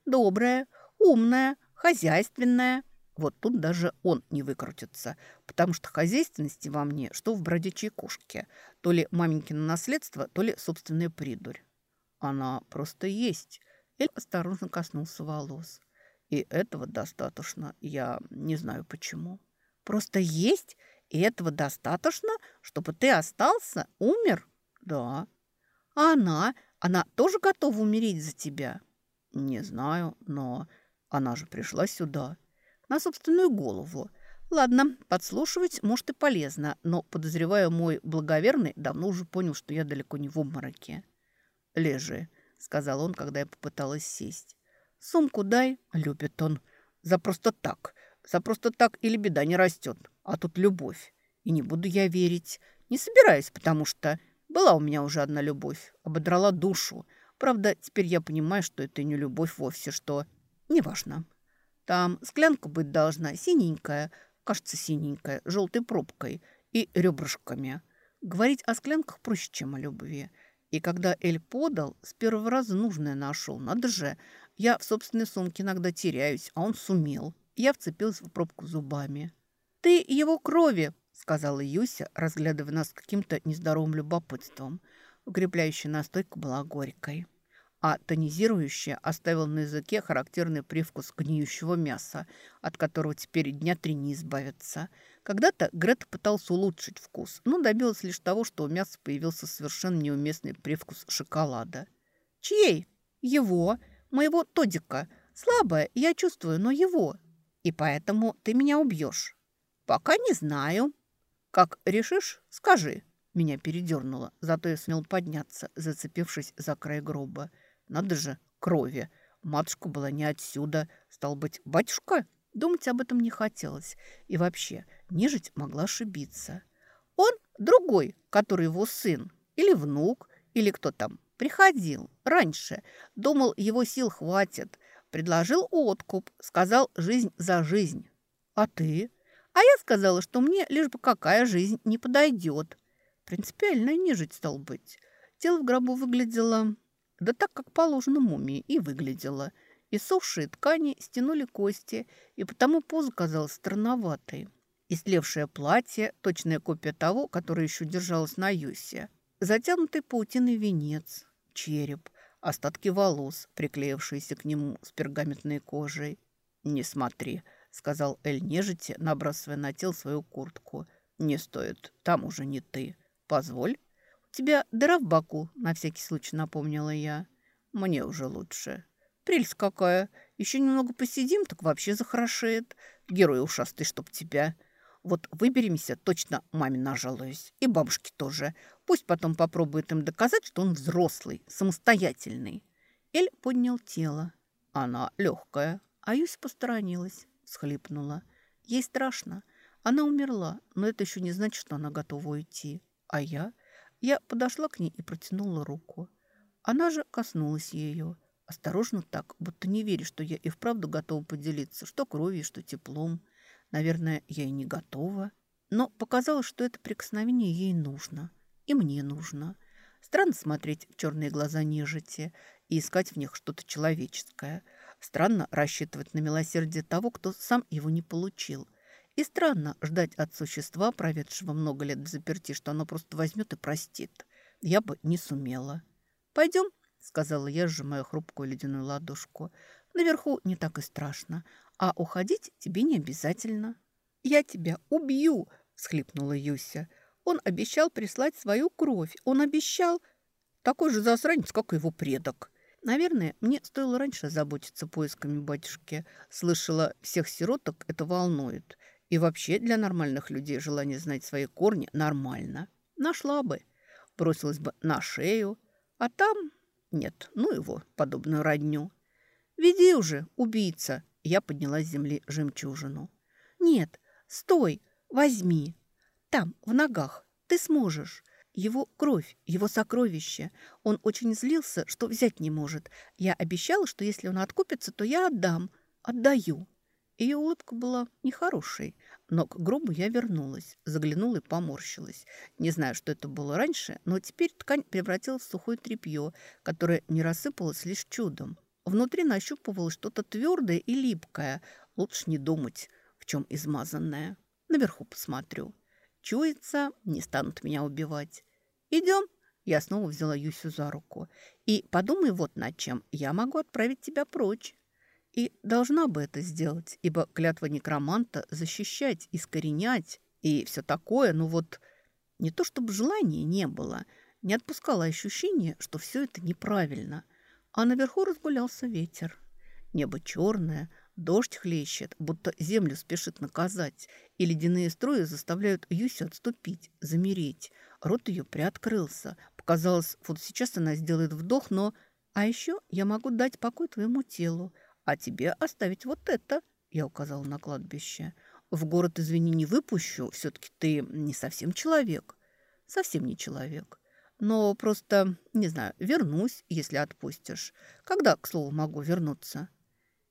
Добрая, умная, хозяйственная». Вот тут даже он не выкрутится, потому что хозяйственности во мне, что в бродячей кошке. То ли маменькино наследство, то ли собственная придурь. Она просто есть. Эль осторожно коснулся волос. И этого достаточно, я не знаю почему. Просто есть? И этого достаточно, чтобы ты остался, умер? Да. А она? Она тоже готова умереть за тебя? Не знаю, но она же пришла сюда на собственную голову. Ладно, подслушивать, может, и полезно, но, подозреваю, мой благоверный давно уже понял, что я далеко не в обмороке. «Лежи», — сказал он, когда я попыталась сесть. «Сумку дай», — любит он. «За просто так. За просто так или беда не растет, а тут любовь. И не буду я верить. Не собираюсь, потому что была у меня уже одна любовь, ободрала душу. Правда, теперь я понимаю, что это не любовь вовсе, что... Неважно. Там склянка быть должна синенькая, кажется, синенькая, желтой пробкой и ребрышками. Говорить о склянках проще, чем о любви. И когда Эль подал, с первого раза нужное нашел. Надо же, я в собственной сумке иногда теряюсь, а он сумел. Я вцепилась в пробку зубами. «Ты его крови!» — сказала Юся, разглядывая нас каким-то нездоровым любопытством. Укрепляющая настойка была горькой. а тонизирующее оставило на языке характерный привкус гниющего мяса, от которого теперь дня три не избавиться. Когда-то Грета пытался улучшить вкус, но добилась лишь того, что у мяса появился совершенно неуместный привкус шоколада. «Чьей?» «Его. Моего Тодика. Слабое, я чувствую, но его. И поэтому ты меня убьешь». «Пока не знаю». «Как решишь, скажи». Меня передернуло, зато я смел подняться, зацепившись за край гроба. Надо же, крови. Матушка была не отсюда. Стал быть, батюшка? Думать об этом не хотелось. И вообще, нежить могла ошибиться. Он другой, который его сын. Или внук, или кто там. Приходил раньше. Думал, его сил хватит. Предложил откуп. Сказал «жизнь за жизнь». А ты? А я сказала, что мне лишь бы какая жизнь не подойдет. Принципиальная нежить стал быть. Тело в гробу выглядело да так, как положено мумии, и выглядела. Иссохшие ткани стянули кости, и потому поза казалась странноватой. Истлевшее платье, точная копия того, которое еще держалось на Юсе. Затянутый паутиной венец, череп, остатки волос, приклеившиеся к нему с пергаментной кожей. «Не смотри», — сказал Эль нежити, набрасывая на тело свою куртку. «Не стоит, там уже не ты. Позволь» тебя дыра в боку?» – на всякий случай напомнила я. «Мне уже лучше». «Прелесть какая! Еще немного посидим, так вообще захорошеет. Герой ушастый, чтоб тебя. Вот выберемся, точно маме нажалуюсь. И бабушке тоже. Пусть потом попробует им доказать, что он взрослый, самостоятельный». Эль поднял тело. Она легкая. А Юся посторонилась, схлипнула. Ей страшно. Она умерла, но это еще не значит, что она готова уйти. А я... Я подошла к ней и протянула руку. Она же коснулась ее. Осторожно так, будто не веря, что я и вправду готова поделиться, что кровью, что теплом. Наверное, я и не готова. Но показалось, что это прикосновение ей нужно. И мне нужно. Странно смотреть в черные глаза нежити и искать в них что-то человеческое. Странно рассчитывать на милосердие того, кто сам его не получил – и странно ждать от существа, проведшего много лет в заперти, что оно просто возьмет и простит. Я бы не сумела. «Пойдем», — сказала я, сжимая хрупкую ледяную ладошку. «Наверху не так и страшно, а уходить тебе не обязательно». «Я тебя убью», — схлипнула Юся. «Он обещал прислать свою кровь. Он обещал...» «Такой же засранец, как и его предок». Наверное, мне стоило раньше заботиться поисками батюшки. Слышала, всех сироток это волнует. И вообще для нормальных людей желание знать свои корни нормально. Нашла бы, бросилась бы на шею, а там... Нет, ну его, подобную родню. «Веди уже, убийца!» Я подняла с земли жемчужину. «Нет, стой, возьми. Там, в ногах, ты сможешь. Его кровь, его сокровище. Он очень злился, что взять не может. Я обещала, что если он откупится, то я отдам. Отдаю». Ее улыбка была нехорошей, но к гробу я вернулась, заглянула и поморщилась. Не знаю, что это было раньше, но теперь ткань превратилась в сухое тряпье, которое не рассыпалось лишь чудом. Внутри нащупывалось что-то твердое и липкое. Лучше не думать, в чем измазанное. Наверху посмотрю. Чуется, не станут меня убивать. Идем. Я снова взяла Юсю за руку. И подумай вот над чем. Я могу отправить тебя прочь. И должна бы это сделать, ибо клятва некроманта защищать, искоренять и все такое, ну вот не то чтобы желания не было, не отпускало ощущение, что все это неправильно. А наверху разгулялся ветер. Небо черное, дождь хлещет, будто землю спешит наказать, и ледяные струи заставляют Юсю отступить, замереть. Рот ее приоткрылся. Показалось, вот сейчас она сделает вдох, но... А еще я могу дать покой твоему телу, а тебе оставить вот это», – я указала на кладбище. «В город, извини, не выпущу, все-таки ты не совсем человек». «Совсем не человек. Но просто, не знаю, вернусь, если отпустишь. Когда, к слову, могу вернуться?»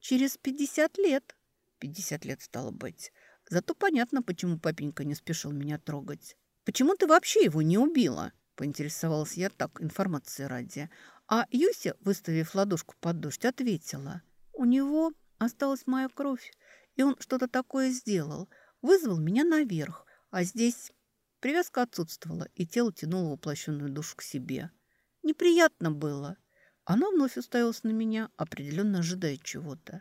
«Через пятьдесят лет». «Пятьдесят лет стало быть. Зато понятно, почему папенька не спешил меня трогать. Почему ты вообще его не убила?» Поинтересовалась я так, информации ради. А Юся, выставив ладошку под дождь, ответила. У него осталась моя кровь, и он что-то такое сделал. Вызвал меня наверх, а здесь привязка отсутствовала, и тело тянуло воплощенную душу к себе. Неприятно было. Она вновь уставилась на меня, определенно ожидая чего-то.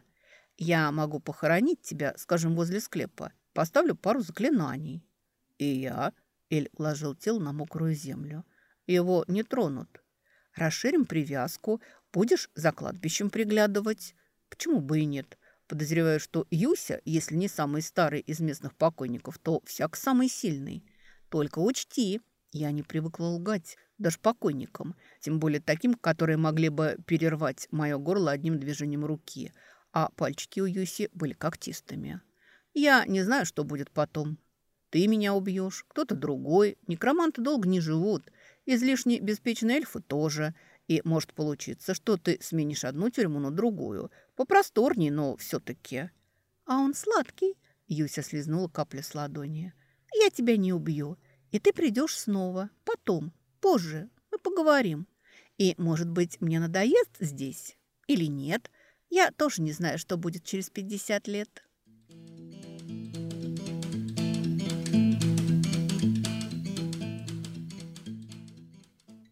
«Я могу похоронить тебя, скажем, возле склепа. Поставлю пару заклинаний». «И я?» – Эль ложил тело на мокрую землю. «Его не тронут. Расширим привязку, будешь за кладбищем приглядывать. Почему бы и нет?» Подозреваю, что Юся, если не самый старый из местных покойников, то всяк самый сильный. Только учти, я не привыкла лгать даже покойникам, тем более таким, которые могли бы перервать мое горло одним движением руки, а пальчики у Юси были когтистыми. Я не знаю, что будет потом. Ты меня убьешь, кто-то другой. Некроманты долго не живут. Излишне беспечные эльфы тоже. И может получиться, что ты сменишь одну тюрьму на другую. Попросторней, но все-таки. А он сладкий. Юся слезнула капли с ладони. Я тебя не убью. И ты придешь снова. Потом. Позже. Мы поговорим. И, может быть, мне надоест здесь? Или нет? Я тоже не знаю, что будет через 50 лет.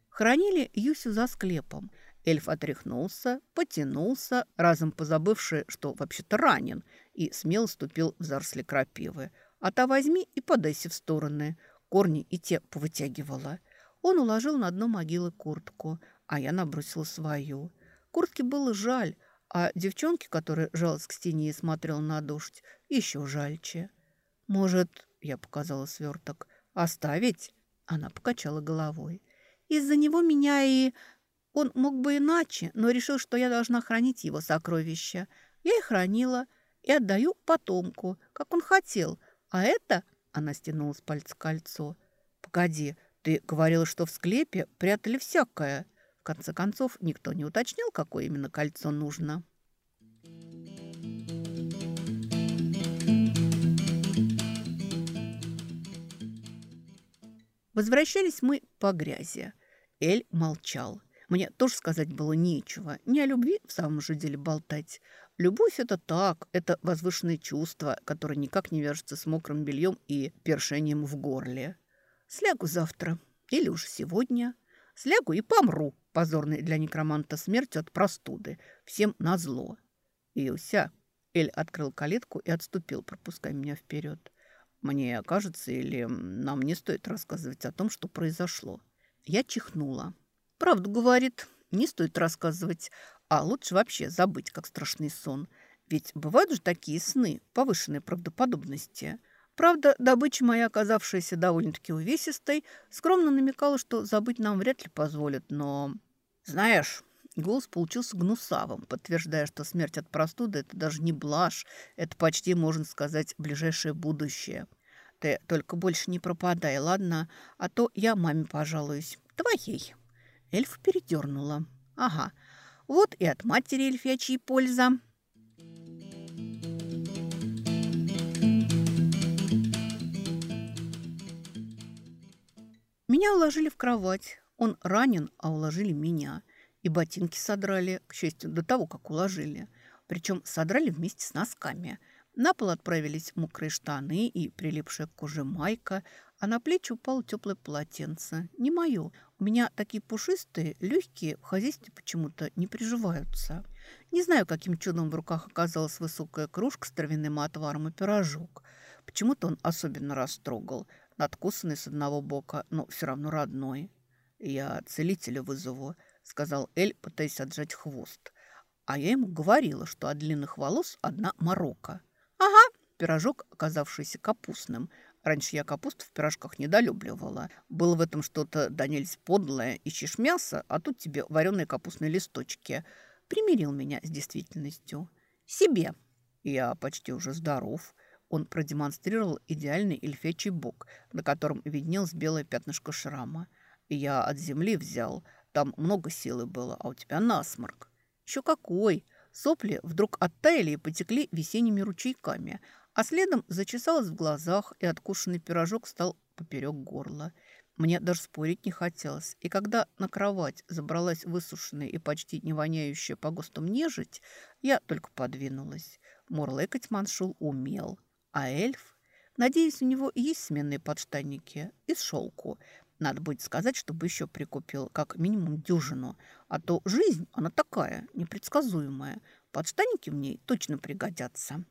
Хранили Юсю за склепом. Эльф отряхнулся, потянулся, разом позабывший, что вообще-то ранен, и смело ступил в заросли крапивы. А та возьми и подайся в стороны. Корни и те повытягивала. Он уложил на дно могилы куртку, а я набросила свою. Куртке было жаль, а девчонке, которая жалась к стене и смотрела на дождь, еще жальче. «Может, — я показала сверток, — оставить?» Она покачала головой. Из-за него меня и... Он мог бы иначе, но решил, что я должна хранить его сокровища. Я и хранила, и отдаю потомку, как он хотел. А это... Она стянула с пальца кольцо. «Погоди, ты говорила, что в склепе прятали всякое». В конце концов, никто не уточнил, какое именно кольцо нужно. Возвращались мы по грязи. Эль молчал. Мне тоже сказать было нечего. Не о любви в самом же деле болтать. Любовь – это так, это возвышенное чувство, которое никак не вяжется с мокрым бельем и першением в горле. Слягу завтра. Или уже сегодня. Слягу и помру, позорной для некроманта смертью от простуды. Всем назло. Иуся. Эль открыл калитку и отступил, пропуская меня вперед. Мне кажется, или нам не стоит рассказывать о том, что произошло. Я чихнула. Правду говорит, не стоит рассказывать, а лучше вообще забыть, как страшный сон. Ведь бывают же такие сны повышенной правдоподобности. Правда, добыча моя, оказавшаяся довольно-таки увесистой, скромно намекала, что забыть нам вряд ли позволят, но... Знаешь, голос получился гнусавым, подтверждая, что смерть от простуды – это даже не блажь, это почти, можно сказать, ближайшее будущее – ты только больше не пропадай, ладно? А то я маме пожалуюсь. Твоей». Эльф передернула. «Ага, вот и от матери эльфячьей польза». Меня уложили в кровать. Он ранен, а уложили меня. И ботинки содрали, к счастью, до того, как уложили. Причем содрали вместе с носками – на пол отправились мокрые штаны и прилипшая к коже майка, а на плечи упало теплое полотенце. Не мое. У меня такие пушистые, легкие, в хозяйстве почему-то не приживаются. Не знаю, каким чудом в руках оказалась высокая кружка с травяным отваром и пирожок. Почему-то он особенно растрогал, надкусанный с одного бока, но все равно родной. «Я целителя вызову», — сказал Эль, пытаясь отжать хвост. А я ему говорила, что от длинных волос одна морока. «Ага», пирожок, оказавшийся капустным. Раньше я капусту в пирожках недолюбливала. Было в этом что-то да нельзя подлое. Ищешь мясо, а тут тебе вареные капустные листочки. Примирил меня с действительностью. Себе. Я почти уже здоров. Он продемонстрировал идеальный эльфячий бок, на котором виднелось белое пятнышко шрама. Я от земли взял. Там много силы было, а у тебя насморк. Еще какой! Сопли вдруг оттаяли и потекли весенними ручейками, а следом зачесалось в глазах, и откушенный пирожок стал поперек горла. Мне даже спорить не хотелось, и когда на кровать забралась высушенная и почти не воняющая по ГОСТам нежить, я только подвинулась. Мурлыкать Маншул умел, а эльф... Надеюсь, у него есть сменные подштанники из шелку. Надо будет сказать, чтобы еще прикупил как минимум дюжину. А то жизнь, она такая, непредсказуемая. Подштанники в ней точно пригодятся.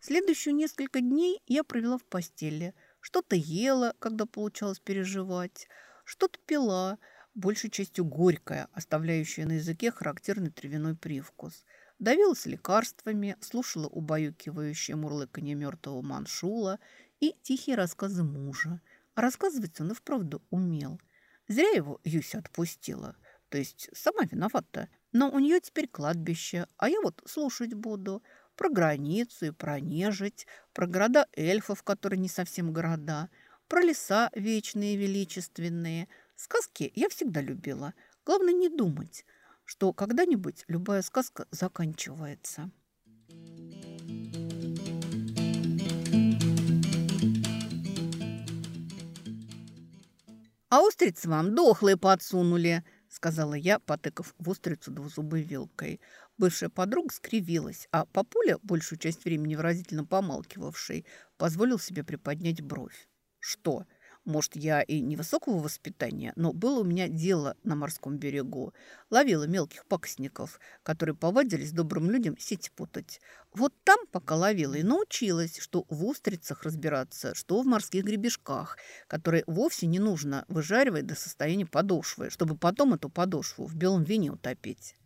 Следующие несколько дней я провела в постели. Что-то ела, когда получалось переживать, что-то пила, большей частью горькое, оставляющее на языке характерный травяной привкус. Давилась лекарствами, слушала убаюкивающее мурлыканье мертвого маншула и тихие рассказы мужа. А рассказывать он и вправду умел. Зря его Юся отпустила. То есть сама виновата. Но у нее теперь кладбище, а я вот слушать буду. Про границу и про нежить, про города эльфов, которые не совсем города, про леса вечные и величественные. Сказки я всегда любила. Главное не думать, что когда-нибудь любая сказка заканчивается. «А устрицы вам дохлые подсунули!» – сказала я, потыкав в устрицу двузубой вилкой. Бывшая подруга скривилась, а папуля, большую часть времени выразительно помалкивавший, позволил себе приподнять бровь. «Что?» Может, я и невысокого воспитания, но было у меня дело на морском берегу. Ловила мелких пакостников, которые повадились добрым людям сети путать. Вот там, пока ловила, и научилась, что в устрицах разбираться, что в морских гребешках, которые вовсе не нужно выжаривать до состояния подошвы, чтобы потом эту подошву в белом вине утопить.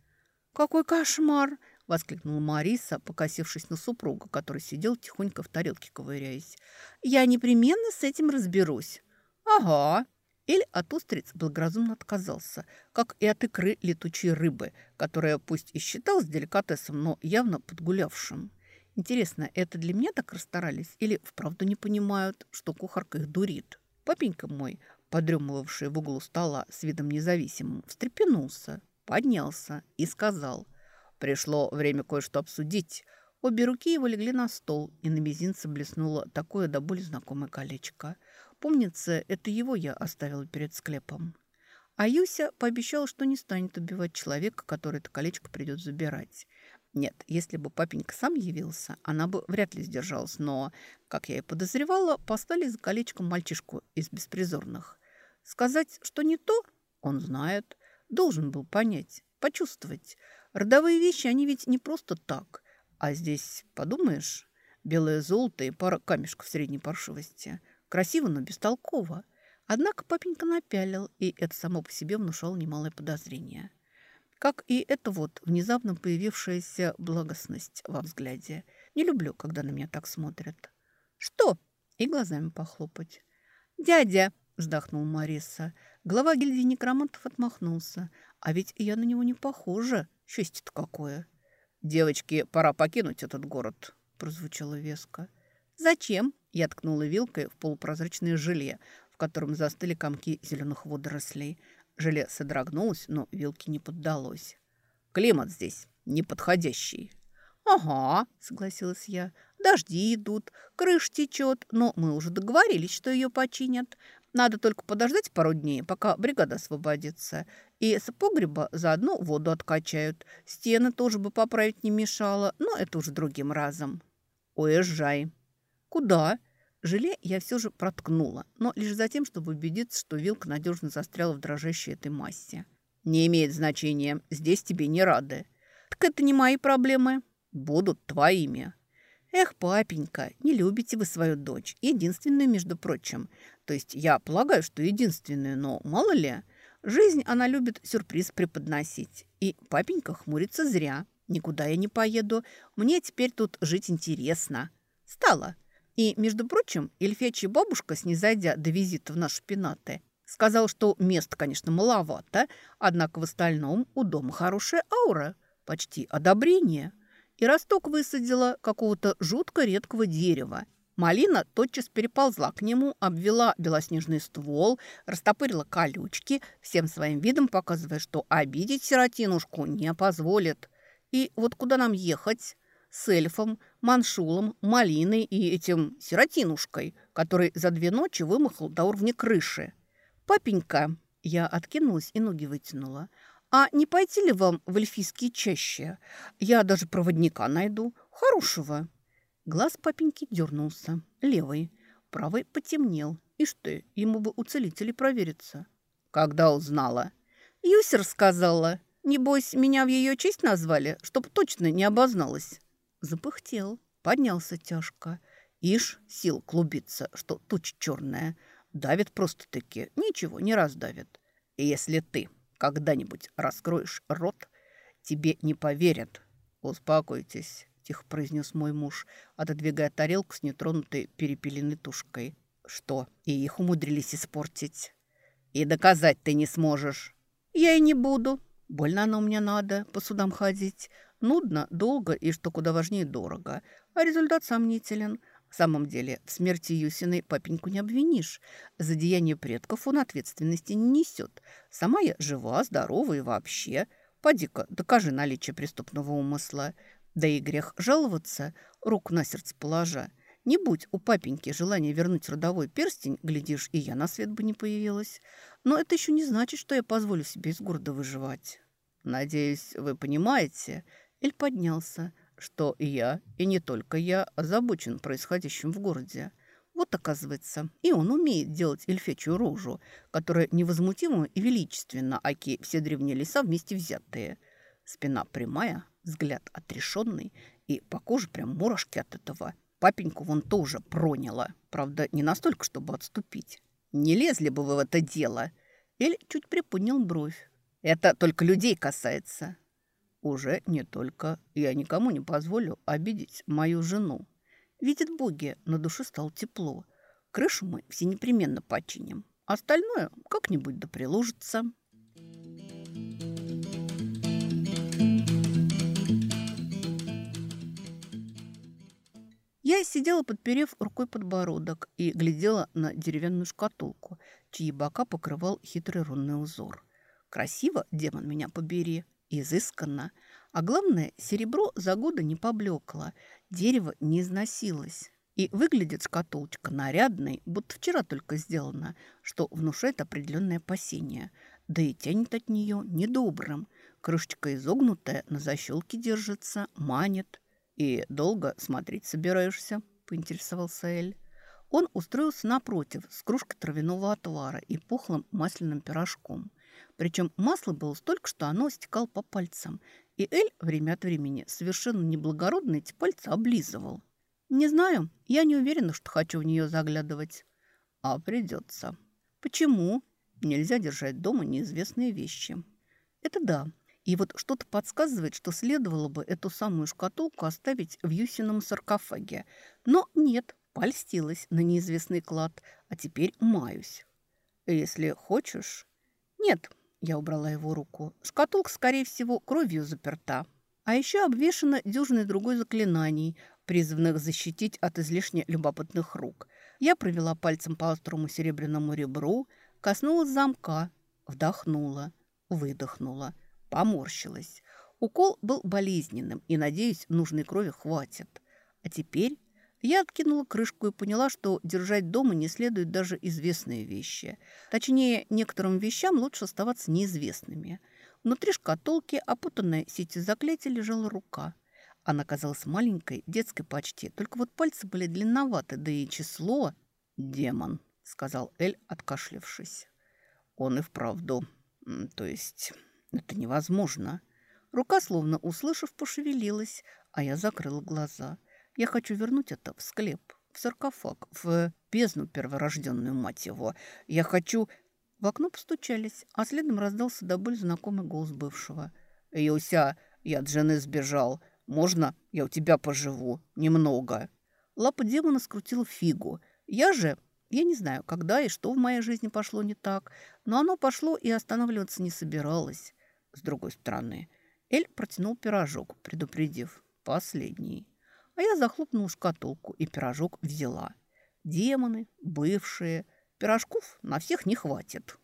«Какой кошмар!» – воскликнула Мариса, покосившись на супруга, который сидел тихонько в тарелке ковыряясь. «Я непременно с этим разберусь». «Ага». Эль от устриц благоразумно отказался, как и от икры летучей рыбы, которая пусть и считалась деликатесом, но явно подгулявшим. Интересно, это для меня так расстарались или вправду не понимают, что кухарка их дурит? Папенька мой, подремывавший в углу стола с видом независимым, встрепенулся, поднялся и сказал «Пришло время кое-что обсудить». Обе руки его легли на стол, и на мизинце блеснуло такое до боли знакомое колечко – Помнится, это его я оставила перед склепом. А Юся пообещала, что не станет убивать человека, который это колечко придет забирать. Нет, если бы папенька сам явился, она бы вряд ли сдержалась, но, как я и подозревала, послали за колечком мальчишку из беспризорных. Сказать, что не то, он знает, должен был понять, почувствовать. Родовые вещи, они ведь не просто так. А здесь, подумаешь, белое золото и пара камешков средней паршивости – Красиво, но бестолково. Однако папенька напялил, и это само по себе внушало немалое подозрение. Как и эта вот внезапно появившаяся благостность во взгляде. Не люблю, когда на меня так смотрят. «Что?» И глазами похлопать. «Дядя!» – вздохнул Мариса. Глава гильдии некромантов отмахнулся. «А ведь я на него не похожа. Счастье-то какое!» «Девочки, пора покинуть этот город», – прозвучало веско. «Зачем?» Я ткнула вилкой в полупрозрачное желе, в котором застыли комки зеленых водорослей. Желе содрогнулось, но вилке не поддалось. «Климат здесь неподходящий». «Ага», — согласилась я. «Дожди идут, крыш течет, но мы уже договорились, что ее починят. Надо только подождать пару дней, пока бригада освободится. И с погреба заодно воду откачают. Стены тоже бы поправить не мешало, но это уже другим разом». «Уезжай», «Куда?» Желе я все же проткнула, но лишь за тем, чтобы убедиться, что вилка надежно застряла в дрожащей этой массе. «Не имеет значения. Здесь тебе не рады». «Так это не мои проблемы. Будут твоими». «Эх, папенька, не любите вы свою дочь. Единственную, между прочим. То есть я полагаю, что единственную, но мало ли. Жизнь она любит сюрприз преподносить. И папенька хмурится зря. Никуда я не поеду. Мне теперь тут жить интересно. Стало. И, между прочим, эльфячья бабушка, снизойдя до визита в наши пенаты, сказал, что места, конечно, маловато, однако в остальном у дома хорошая аура, почти одобрение. И росток высадила какого-то жутко редкого дерева. Малина тотчас переползла к нему, обвела белоснежный ствол, растопырила колючки, всем своим видом показывая, что обидеть сиротинушку не позволит. И вот куда нам ехать? с эльфом, маншулом, малиной и этим сиротинушкой, который за две ночи вымахал до уровня крыши. «Папенька!» – я откинулась и ноги вытянула. «А не пойти ли вам в эльфийские чаще? Я даже проводника найду. Хорошего!» Глаз папеньки дернулся. Левый. правый потемнел. Ишь ты, ему бы у целителей провериться. Когда узнала? Юсер сказала. Небось, меня в ее честь назвали, чтоб точно не обозналась. Запыхтел, поднялся тяжко. Ишь, сил клубится, что туча черная. Давит просто-таки, ничего не раздавит. И если ты когда-нибудь раскроешь рот, тебе не поверят. Успокойтесь, тихо произнес мой муж, отодвигая тарелку с нетронутой перепеленной тушкой. Что, и их умудрились испортить? И доказать ты не сможешь. Я и не буду. Больно оно мне надо, по судам ходить. Нудно, долго и, что куда важнее, дорого. А результат сомнителен. В самом деле, в смерти Юсиной папеньку не обвинишь. За деяние предков он ответственности не несет. Сама я жива, здорова и вообще. Поди-ка, докажи наличие преступного умысла. Да и грех жаловаться, рук на сердце положа. Не будь у папеньки желания вернуть родовой перстень, глядишь, и я на свет бы не появилась. Но это еще не значит, что я позволю себе из города выживать. Надеюсь, вы понимаете. Эль поднялся, что и я, и не только я, озабочен происходящим в городе. Вот оказывается, и он умеет делать эльфечью рожу, которая невозмутима и величественна, аки все древние леса вместе взятые. Спина прямая, взгляд отрешенный, и по коже прям мурашки от этого. Папеньку вон тоже проняло. Правда, не настолько, чтобы отступить. Не лезли бы вы в это дело. Эль чуть приподнял бровь. Это только людей касается. Уже не только. Я никому не позволю обидеть мою жену. Видят боги, на душе стало тепло. Крышу мы все непременно починим. Остальное как-нибудь да приложится. Я сидела, подперев рукой подбородок, и глядела на деревянную шкатулку, чьи бока покрывал хитрый рунный узор. Красиво, демон меня побери, изысканно. А главное, серебро за годы не поблекло, дерево не износилось. И выглядит шкатулочка нарядной, будто вчера только сделана, что внушает определенное опасение. Да и тянет от нее недобрым. Крышечка изогнутая, на защелке держится, манит. «И долго смотреть собираешься?» – поинтересовался Эль. Он устроился напротив с кружкой травяного отвара и пухлым масляным пирожком. Причем масло было столько, что оно стекало по пальцам, и Эль время от времени совершенно неблагородно эти пальцы облизывал. «Не знаю, я не уверена, что хочу в нее заглядывать». «А придется». «Почему?» «Нельзя держать дома неизвестные вещи». «Это да, и вот что-то подсказывает, что следовало бы эту самую шкатулку оставить в Юсином саркофаге. Но нет, польстилась на неизвестный клад, а теперь маюсь. Если хочешь... Нет, я убрала его руку. Шкатулка, скорее всего, кровью заперта. А еще обвешана дюжиной другой заклинаний, призванных защитить от излишне любопытных рук. Я провела пальцем по острому серебряному ребру, коснулась замка, вдохнула, выдохнула. Поморщилась. Укол был болезненным, и, надеюсь, нужной крови хватит. А теперь я откинула крышку и поняла, что держать дома не следует даже известные вещи. Точнее, некоторым вещам лучше оставаться неизвестными. Внутри шкатулки, опутанная сетью заклятия, лежала рука. Она казалась маленькой, детской почти, только вот пальцы были длинноваты, да и число... «Демон», — сказал Эль, откашлившись. «Он и вправду... То есть это невозможно. Рука, словно услышав, пошевелилась, а я закрыла глаза. Я хочу вернуть это в склеп, в саркофаг, в бездну перворожденную, мать его. Я хочу... В окно постучались, а следом раздался до боль знакомый голос бывшего. «Юся, я от жены сбежал. Можно я у тебя поживу? Немного». Лапа демона скрутила фигу. Я же... Я не знаю, когда и что в моей жизни пошло не так, но оно пошло и останавливаться не собиралось. С другой стороны, Эль протянул пирожок, предупредив «последний». А я захлопнул шкатулку и пирожок взяла. Демоны, бывшие, пирожков на всех не хватит.